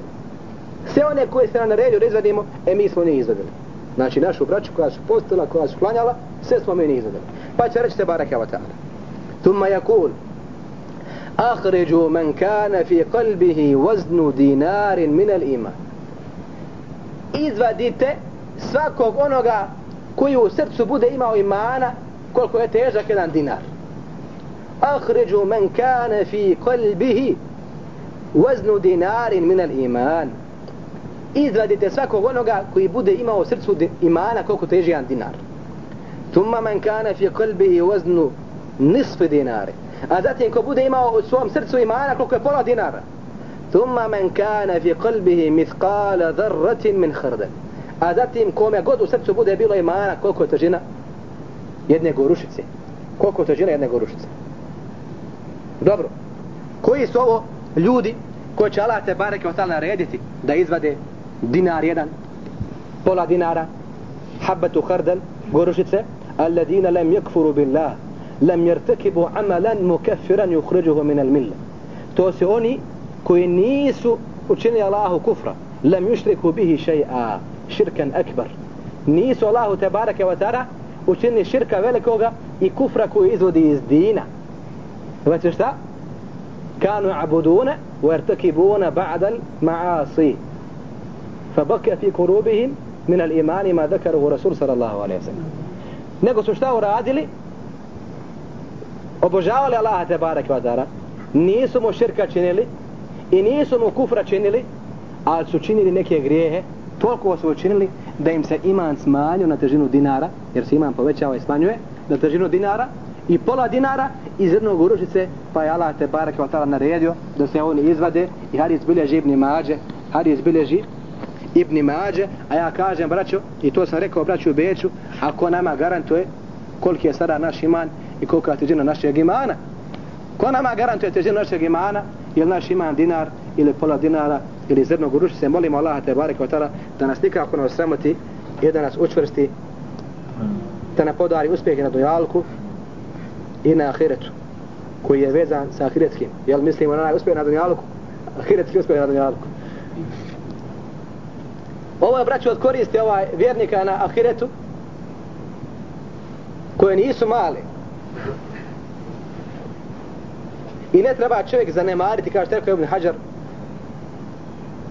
Sve one koje se naredio da izvedimo, e mi smo njih izvedeli. Znači našu braću koja su postila, koja su klanjala, sve smo mi njih izvedeli. Pa će reći te baraka wa ta'ala. Thumma yakul, أخرجوا من كان في قلبه وزن دينار من الإيمان izvadite svakog onoga koji u srcu bude imao imana koliko je težak jedan dinar أخرجوا من كان في قلبه Uaznu dinarin minel iman. Izvadite svakog onoga koji bude imao u srcu imana koliko teži jedan dinar. Tumma man kana fi kalbi i uaznu nisfi dinari. A zatim ko bude imao u svom srcu imana koliko je pola dinara. Tumma man kana fi kalbihi mithkala zarratin min hrden. A zatim kome god u srcu bude bilo imana koliko je težina jedne gorušice. Koliko je težina jedne gorušice. Dobro. Koji su ovo ljudi koje će Allah te bareke otala narediti da izvade dinar jedan, pola dinara, habbatu hardal, gorušice, alladina lam yakfuru billah, lam yartakibu amalan mukaffiran yukhrijuhu min al To su oni koji nisu učinili Allahu kufra, lam yushriku bihi shay'a, shirkan akbar. Nisu Allahu te bareke otara učinili širka velikoga i kufra koji izvodi iz dina. Znači šta? kanu abuduna wa yartakibuna ba'da al-ma'asi فبقي في قلوبهم من الإيمان ما ذكره رسول صلى الله عليه وسلم nego su šta uradili obožavali Allaha te barek vadara, nisu mu širka činili i nisu mu kufra činili, ali su činili neke grijehe, toliko su učinili da im se iman smanjio na težinu dinara, jer se iman povećava i smanjuje, na težinu dinara i pola dinara iz jednog uručice, pa je Allah te barek vadara naredio da se oni izvade i hadis bilježi ibn Mađe, hadis bilježi ibn Mađe, a ja kažem braćo, i to sam rekao braću Beću, ako nama garantuje koliki je sada naš iman i kolika je težina našeg imana. Ko nama garantuje težinu našeg imana, ili naš iman dinar, ili pola dinara, ili zrnog urušice, molimo Allaha te barek vatala da nas nikako ne osramoti i da nas učvrsti, da nam podari uspjeh na dojalku i na ahiretu, koji je vezan sa ahiretskim. Jel mislimo na uspjeh na dunjaluku? Ahiretski uspjeh na dunjaluku. Ovo je braću od koristi ovaj vjernika na ahiretu, koje nisu male. I ne treba čovjek zanemariti, kao što je rekao Ibn Hajar,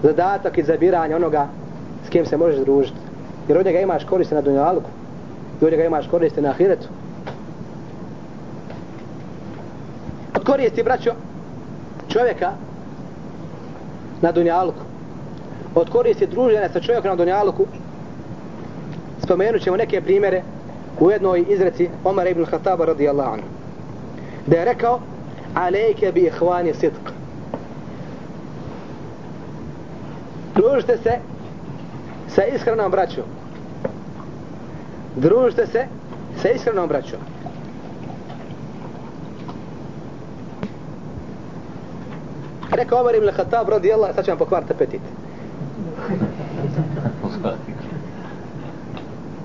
zadatak i zabiranje onoga s kim se možeš družiti. Jer od njega imaš koriste na dunjaluku. I od njega imaš koriste na ahiretu. Od koristi, braćo, čovjeka na dunjaluku. Od koristi druženja sa čovjekom na dunjaluku. Spomenut ćemo neke primjere u jednoj izreci Omar ibn Khattaba radijallahu anhu. Da je rekao, alejke bi ihvani sidq. Družite se sa iskrenom braćom. Družite se sa iskrenom braćom. Rekao Omer ibn Khattab radijallahu, sad ću vam pokvariti apetit.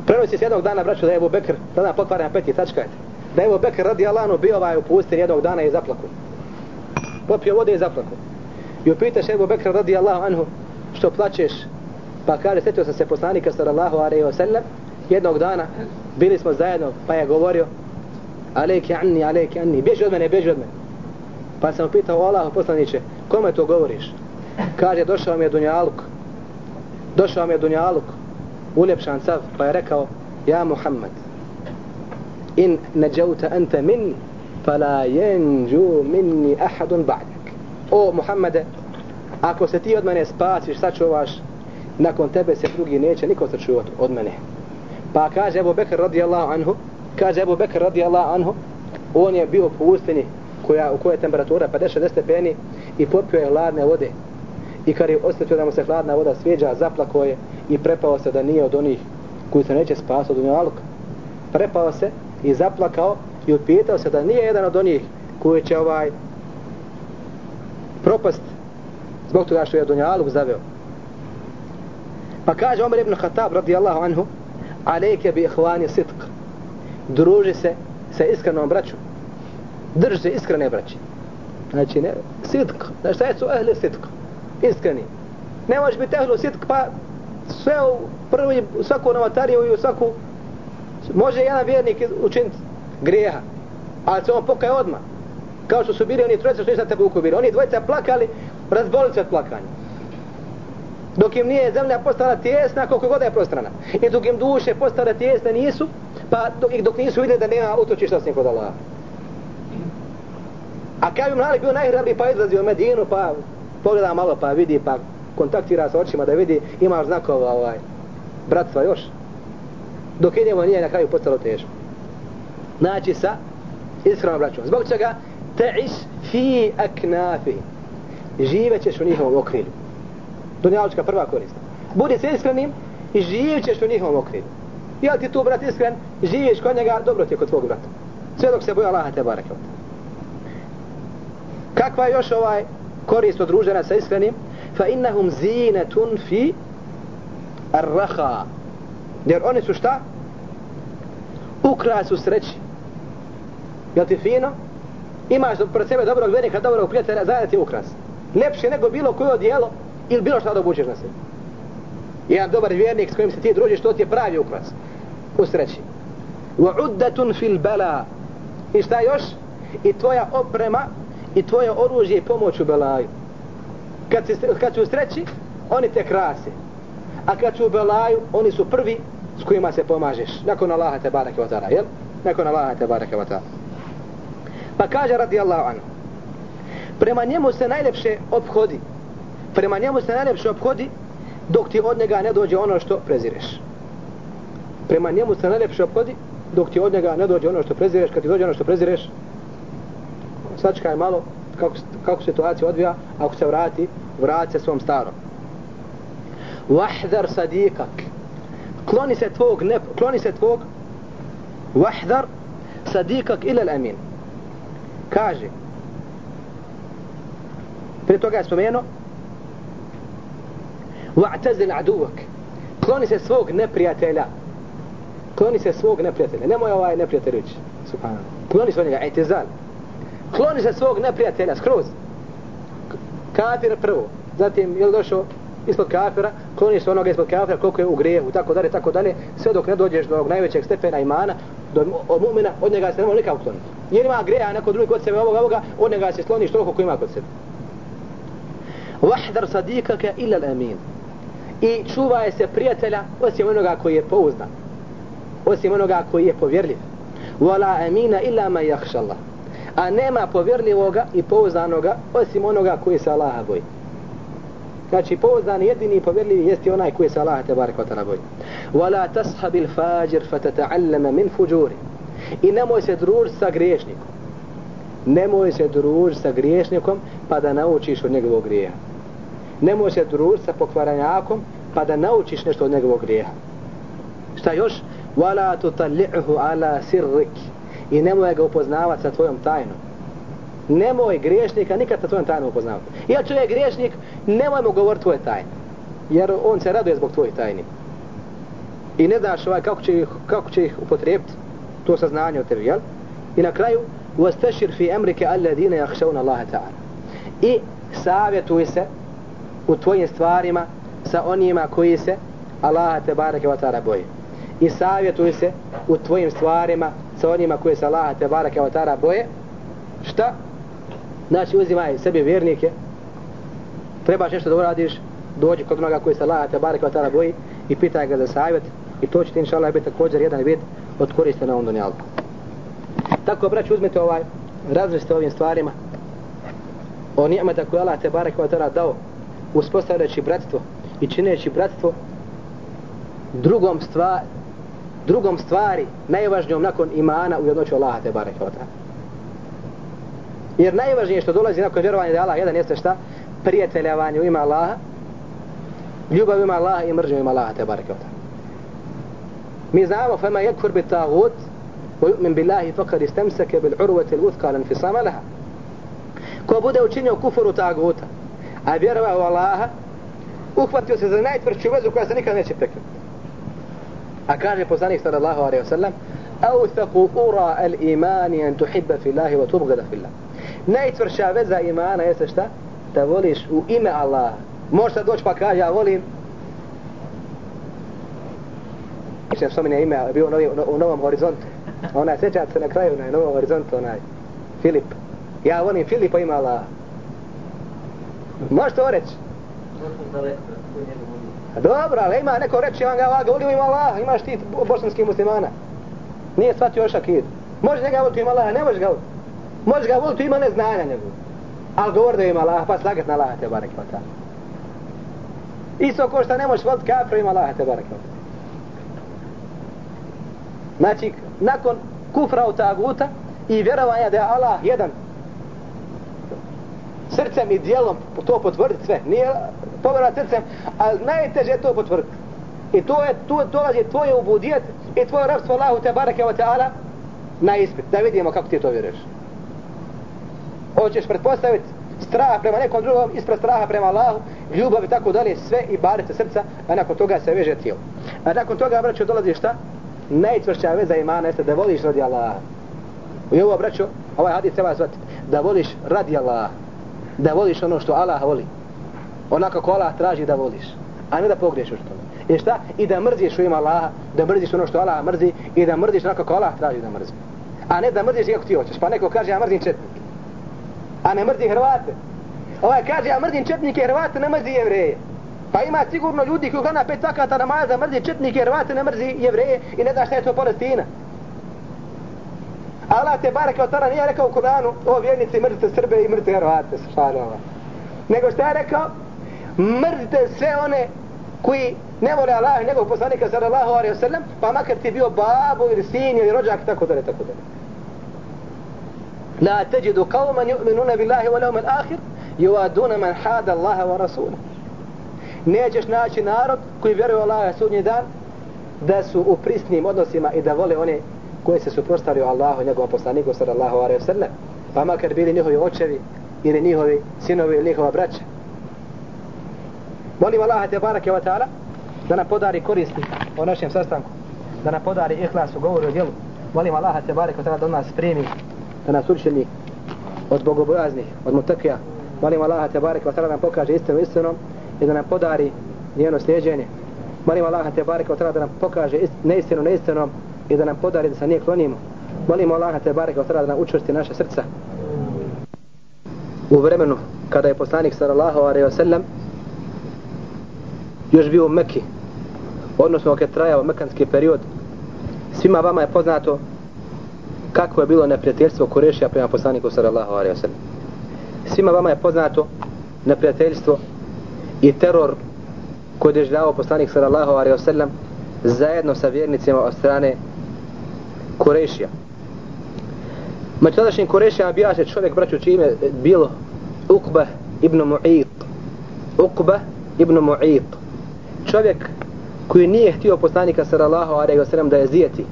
Prenosi se jednog dana, braću, da je Ebu Bekr, da nam pokvara apetit, sačkajte. Da je Ebu Bekr radi Alanu bio ovaj u pustin jednog dana i zaplaku. Popio vode i zaplaku. I upitaš Ebu Bekr radi Allahu anhu, što plaćeš? Pa kaže, sjetio sam se poslanika sallallahu alaihi wa sallam, jednog dana, bili smo zajedno, pa je govorio, alejke anni, alejke anni, bježi od mene, bježi od mene. Pa sam pitao Allah Allahu poslaniće, kome to govoriš? Kaže, došao mi je Dunjaluk, došao mi je Dunjaluk, uljepšan sav, pa je rekao, ja Muhammed, in neđauta ente min, fala jenđu minni ahadun ba'dak. O Muhammede, ako se ti od mene spasiš, sačuvaš, nakon tebe se drugi neće niko sačuvati od mene. Pa kaže Ebu Bekr radijallahu anhu, kaže Ebu Bekr radijallahu anhu, on je bio u ustini koja, u kojoj je temperatura 50-60 stepeni i popio je hladne vode. I kad je osjetio da mu se hladna voda sviđa, zaplako je i prepao se da nije od onih koji se neće spasati od dunjaluka. Prepao se i zaplakao i upitao se da nije jedan od onih koji će ovaj propast zbog toga što je dunjaluk zaveo. Pa kaže Omer ibn Khattab radijallahu anhu alejke bi ihvani sidq. druži se sa iskrenom braćom drži se iskrene braće znači ne sitk znači šta je su ehli sitk iskreni ne možeš biti ehli sitk pa sve u prvi, u svaku novatariju i u svaku može jedan vjernik učiniti grijeha. Ali se on pokaje odmah. Kao što su bili oni trojice što nisu na tebe ukubili. Oni dvojica plakali, razbolili se od plakanja. Dok im nije zemlja postala tijesna, koliko god je prostrana. I dok im duše postale tijesne nisu, pa dok, dok nisu vidjeli da nema utočišta s njim kod Allaha. A kad bi Malik bio najhrabriji pa izlazi u Medinu, pa pogleda malo pa vidi, pa kontaktira sa očima da vidi, imaš znakova ovaj, bratstva još. Dok idemo nije na kraju postalo teško. Znači sa iskrenom braćom. Zbog čega? Te'is fi aknafi. Živećeš u njihovom okrilju. Dunjalučka prva korist. Budi se iskrenim i živit u njihovom okrilju. Jel ti tu brat iskren, živiš kod njega, dobro ti je kod tvog brata. Sve dok se boja Allaha te barake Kakva je još ovaj korist odružena sa iskrenim? Fa innahum zinatun fi ar-raha. Jer oni su šta? Ukras u sreći. Jel ti fino? Imaš pred sebe dobrog vjernika, dobrog prijatelja, zajedno ti ukras. Lepše nego bilo koje odijelo ili bilo šta da obučeš na sebi. Jedan dobar vjernik s kojim se ti družiš, to ti je pravi ukras. U sreći. Wa uddatun fil bala. I šta još? I tvoja oprema i tvoje oružje i pomoć u belaju. Kad, si, kad su u sreći, oni te krase. A kad su u belaju, oni su prvi s kojima se pomažeš. Nakon Allaha te barake wa ta'ala, jel? Nakon Allaha te barake wa ta'ala. Pa kaže radijallahu anhu. Prema njemu se najlepše obhodi. Prema njemu se najlepše obhodi dok ti od njega ne dođe ono što prezireš. Prema njemu se najlepše obhodi dok ti od njega ne dođe ono što prezireš. Kad ti dođe ono što prezireš, sačekaj malo kako, kako situacija odvija, ako se vrati, vrati se svom starom. Wahdar sadikak. Kloni se tvog, ne, kloni se tvog, wahdar sadikak ila l'amin. Kaže, prije toga je spomeno, wa'tazil aduvak. Kloni se svog neprijatelja. Kloni se svog neprijatelja. Nemoj ovaj neprijatelj reći. Subhanallah. Kloni se od njega, etizal kloni se svog neprijatelja skroz. Kafir prvo. Zatim je došao ispod kafira kloni se onoga ispod kafira koliko je u grijevu, tako dalje tako dalje sve dok ne dođeš do najvećeg stepena imana do, od mumina od njega se ne može nikako kloniti. Jer ima greja neko drugi kod sebe ovoga ovoga od njega se sloniš toliko koji ima kod sebe. Vahdar sadikaka illa al-amin. I čuvaj se prijatelja osim onoga koji je pouzdan osim onoga koji je povjerljiv. Wala amina illa ma yakhsha Allah a nema povjerljivoga i pouzdanoga osim onoga koji se Allaha boji. Znači pouzdan jedini i povjerljivi jeste onaj koji se Allaha te barek vatala boji. Wala tashabil fajir fatata'allama min fujuri. I nemoj se družiti sa griješnikom. Nemoj se družiti sa griješnikom pa da naučiš od njegovog grijeha. Nemoj se družiti sa pokvaranjakom pa da naučiš nešto od njegovog grijeha. Šta još? Wala tutalli'hu ala sirrik i nemoj ga upoznavati sa tvojom tajnom. Nemoj griješnika nikad sa tvojom tajnom upoznavati. Ja čovjek griješnik, nemoj mu govoriti tvoje tajne. Jer on se raduje zbog tvojih tajni. I ne daš ovaj kako će ih, kako će ih upotrijebiti to saznanje od tebi, jel? I na kraju, وَاسْتَشِرْ فِي أَمْرِكَ أَلَّذِينَ يَخْشَوْنَ اللَّهَ تَعَالَ I savjetuj se u tvojim stvarima sa onima koji se Allaha te bareke wa ta'ala boje. I savjetuj se u tvojim stvarima sa onima koje se Allah te barake otara boje šta? znači uzimaj sebi vjernike trebaš nešto da uradiš dođi kod onoga koji se Allah te barake otara boji i pitaj ga za savjet i to će ti inša Allah biti također jedan vid od koriste na ovom dunjalku tako brać uzmite ovaj različite ovim stvarima o nijemata koje Allah te barake otara dao uspostavljajući bratstvo i čineći bratstvo drugom stvar drugom stvari, najvažnijom nakon imana u jednoću Allaha te barek Jer najvažnije što dolazi nakon vjerovanja da je Allah jedan jeste šta? Prijateljavanje u ima Allaha, ljubav ima Allaha i mržnju ima Allaha te barek Mi znamo fema yekfur bi tagut wa yu'min billahi faqad istamsaka bil urwati al wuthqa lan fisama laha. Ko bude učinio kufuru taguta, a vjerovao u Allaha, uhvatio se za najtvršću vezu koja se nikad neće prekinuti. A kaže poslanik sallallahu alejhi ve sellem: ura al-iman an tuhibba fi Allah wa tubghada fi Allah." Najtvrša veza imana jeste šta? Da voliš u ime Allaha. Možeš doći pa kaže ja volim Mislim što mi ime bio novi, u novom horizontu. Ona sjećate se na kraju, na Novom Horizontu, onaj, Filip. Ja volim Filipa ima Allah. Možeš to reći? Dobro, ali ima neko reći, on ga Allah, volim ima Allah, imaš ti bosanskih muslimana. Nije shvatio još akid. Može njega voliti ima Allah, ne može ga voliti. Može ga voliti ima neznanja nego. Ali govor da ima Allah, pa slagat na Allah te barek vata. Isto ko što ne možeš voliti kafir ima Allah te barek vata. Znači, nakon kufra u taguta i vjerovanja da je Allah jedan srcem i dijelom to potvrditi sve. Nije povjerovati srcem, ali najteže je to potvrditi. I to je, to dolazi tvoje ubudijet i tvoje rabstvo Allahu te barake wa ta'ala na ispit. Da vidimo kako ti to vjeruješ. Hoćeš pretpostaviti strah prema nekom drugom ispred straha prema Allahu, ljubav i tako dalje, sve i barite srca, a nakon toga se veže tijelo. A nakon toga, braćo, dolazi šta? Najčvršća veza imana jeste da voliš radi Allaha. I ovo, braćo, ovaj hadis treba zvati, da voliš radi Allaha. Da voliš ono što Allah voli. Onako kako Allah traži da voliš. A ne da pogrešiš u tome. I šta? I da mrziš u ima Allaha, da mrziš ono što Allah mrzi i da mrziš onako kako Allah traži da mrzi. A ne da mrziš kako ti hoćeš. Pa neko kaže ja mrzim četnike. A ne mrzi Hrvate. Ovaj kaže ja mrzim četnike Hrvate, ne mrzi jevreje. Pa ima sigurno ljudi koji gleda pet sakata namaza, mrzi četnike Hrvate, ne mrzi jevreje i ne zna šta je to Palestina. Allah te barek od tada nije rekao u Kuranu, o vjernici mrzite Srbe i mrzite Hrvate, subhanallah. Nego šta je rekao? Mrzite sve one koji ne vole Allah i njegov poslanika sallallahu alaihi wa sallam, pa makar ti bio babo ili sin ili rođak, tako dalje, tako dalje. La teđidu qawman yu'minuna billahi wa lawman akhir yuaduna man hada Allaha wa rasula. Nećeš naći narod koji vjeruje u Allaha sudnji dan da su u prisnim odnosima i da vole one koje se suprostavljaju Allahu i njegovom poslaniku sallallahu alaihi wa sallam. Pa makar bili njihovi očevi ili njihovi sinovi ili njihova braća. Molim Allaha te barake wa ta'ala da nam podari koristi o našem sastanku, da nam podari ihlas u govoru i djelu. Molim Allaha te barake wa ta'ala da nas primi, da nas učini od bogobojaznih, od mutakija. Molim Allaha te barake wa ta'ala da nam pokaže istinu istinom i da nam podari njeno sljeđenje Molim Allaha te barake wa ta'ala da nam pokaže neistinu neistinom i da nam podari da se nije klonimo. Molimo Allaha te bareke od da nam učvrsti naše srca. U vremenu kada je poslanik sallallahu alejhi ve sellem još bio u Mekki, odnosno kad je trajao mekanski period, svima vama je poznato kako je bilo neprijateljstvo Kurešija prema poslaniku sallallahu alejhi ve sellem. Svima vama je poznato neprijateljstvo i teror koji je željavao poslanik sallallahu alejhi ve sellem zajedno sa vjernicima od strane Kurešija. Među tadašnjim Korešijama bija se čovjek, braću, čime bilo Ukba ibn Mu'id. Ukba ibn Mu'id. Čovjek koji nije htio poslanika sallallahu alejhi ve sellem da je zijeti.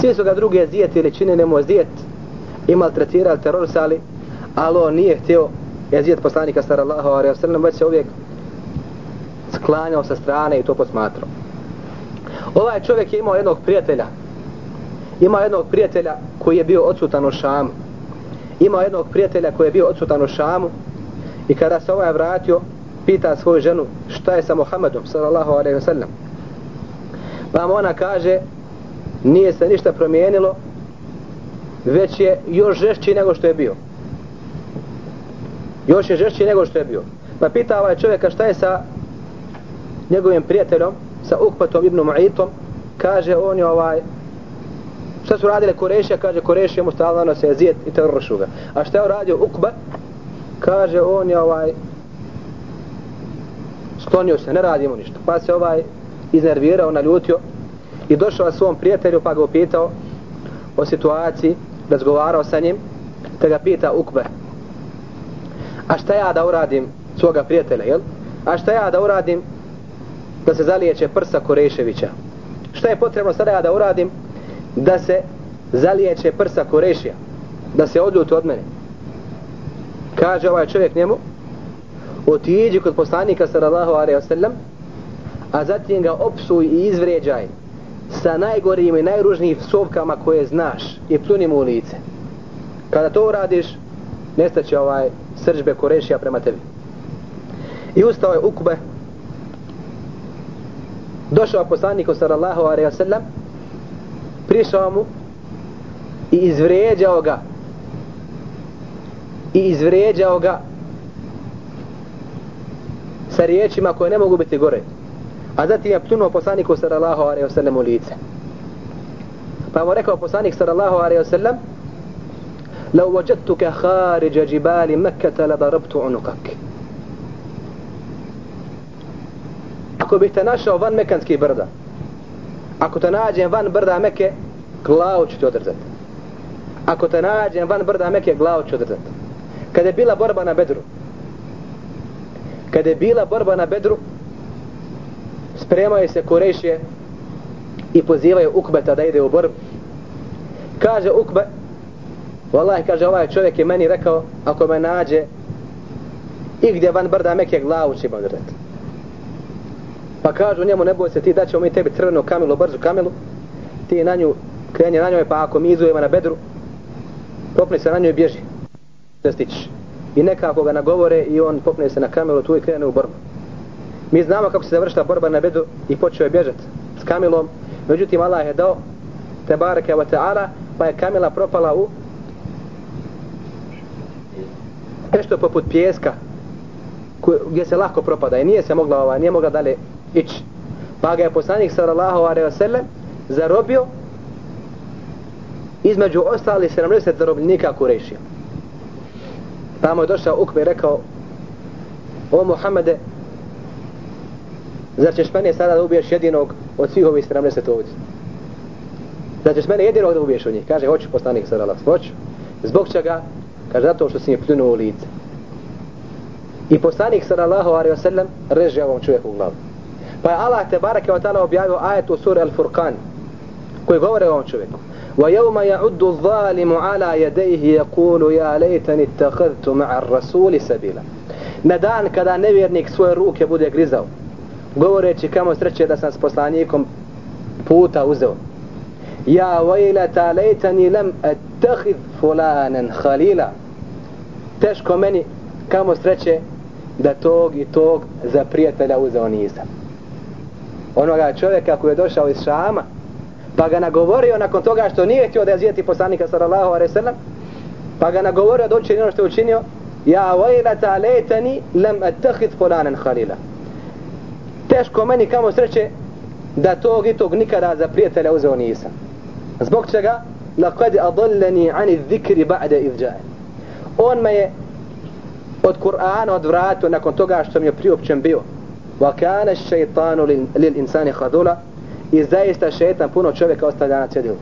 Svi su ga drugi zijeti ili čine mu zijet i maltretirali, terorisali, ali on nije htio jezijet poslanika sallallahu alejhi ve sellem, već se uvijek sklanjao sa strane i to posmatrao. Ovaj čovjek je imao jednog prijatelja. Ima jednog prijatelja koji je bio odsutan u Šamu. Imao jednog prijatelja koji je bio odsutan u Šamu. I kada se ovaj vratio, pita svoju ženu šta je sa Muhammedom, sallallahu alaihi wa sallam. Pa mu ona kaže, nije se ništa promijenilo, već je još žešći nego što je bio. Još je žešći nego što je bio. Pa pita ovaj čovjeka šta je sa njegovim prijateljom, sa Ukpatom ibn Mu'itom, kaže on je ovaj, šta su radile Korešija, kaže Korešija mu stalno se jezijet i terorišu ga. A šta je uradio Ukba, kaže on je ovaj, sklonio se, ne radimo ništa. Pa se ovaj iznervirao, naljutio i došao svom prijatelju pa ga upitao o situaciji, razgovarao sa njim, te ga pita Ukbe, a šta ja da uradim svoga prijatelja, jel? A šta ja da uradim da se zaliječe prsa Koreševića. Šta je potrebno sada ja da uradim da se zaliječe prsa Korešija? Da se odljuti od mene? Kaže ovaj čovjek njemu, otiđi kod poslanika sallallahu alaihi wasallam, a zatim ga opsuj i izvređaj sa najgorijim i najružnijim psovkama koje znaš i pluni mu u lice. Kada to uradiš, nestaće ovaj srđbe Korešija prema tebi. I ustao je Ukbe, došao poslaniku sallallahu alejhi ve sellem prišao mu i izvređao ga i izvređao ga sa riječima koje ne mogu biti gore a zatim je pljunuo poslaniku sallallahu alaihi wa sallam u lice pa mu rekao poslanik sallallahu alaihi wa sallam لو وجدتك خارج جبال مكة لضربت عنقك Ako bih te našao van mekanskih brda, ako te nađem van brda Meke, glavu ću ti odrzati. Ako te nađem van brda Meke, glavu ću odrzati. Kada je bila borba na Bedru, kada je bila borba na Bedru, spremaju se Kurešije i pozivaju Ukbeta da ide u borbu. Kaže Ukbe, Wallahi kaže ovaj čovjek je meni rekao ako me nađe i gdje van brda Meke glavu će ima odrzati. Pa kažu njemu ne boj se ti da ćemo mi tebi crvenu kamilu, brzu kamilu, ti na nju krenje na njoj pa ako mi izujemo na bedru, popni se na njoj i bježi. Da stičeš. I nekako ga nagovore i on popne se na kamilu tu i krene u borbu. Mi znamo kako se završila borba na bedru i počeo je bježati s kamilom. Međutim Allah je dao te bareke wa ta'ala pa je kamila propala u nešto poput pjeska gdje se lako propada i nije se mogla ova, nije mogla dalje ići. Pa ga je poslanik sallallahu alaihi ve sallam zarobio između ostali 70 zarobljenika Kurešija. Pa Tamo je došao Ukbe i rekao O Muhammede zar ćeš mene sada da ubiješ jedinog od svih ovih 70 ovdje? Zar ćeš mene jedinog da ubiješ od njih? Kaže, hoću poslanik sallallahu alaihi ve sallam. Zbog čega? Kaže, zato što si mi pljunuo u lice. I poslanik sallallahu alaihi ve sallam reže ovom čovjeku u glavu. Pa je Allah te barake wa ta'ala objavio ajet u suri Al-Furqan koji govore o ovom čovjeku. ويوم يعد الظالم على يديه يقول يا ليتني اتخذت مع الرسول سبيلا na dan kada nevjernik svoje ruke bude grizao govoreći kamo sreće da sam s poslanikom puta uzeo ja vajlata lejtani lam attahid fulanan khalila teško meni kamo sreće da tog i tog za prijatelja uzeo nisam onoga čovjeka koji je došao iz Šama pa ga nagovorio nakon toga što nije htio da je zvijeti poslanika sallallahu alaihi sallam pa ga nagovorio da učini ono što je učinio ja vajlata lejtani lam attahid fulanan khalila. Teško meni kamo sreće da tog i tog nikada za prijatelja uzeo nisam. Zbog čega? Laqad adallani ani dhikri ba'da izđaje. on me je od Kur'ana odvratio nakon toga što mi je priopćen bio wa kana ash-shaytanu lil insani khadula i zaista šejtan puno čovjeka ostavlja na cedilu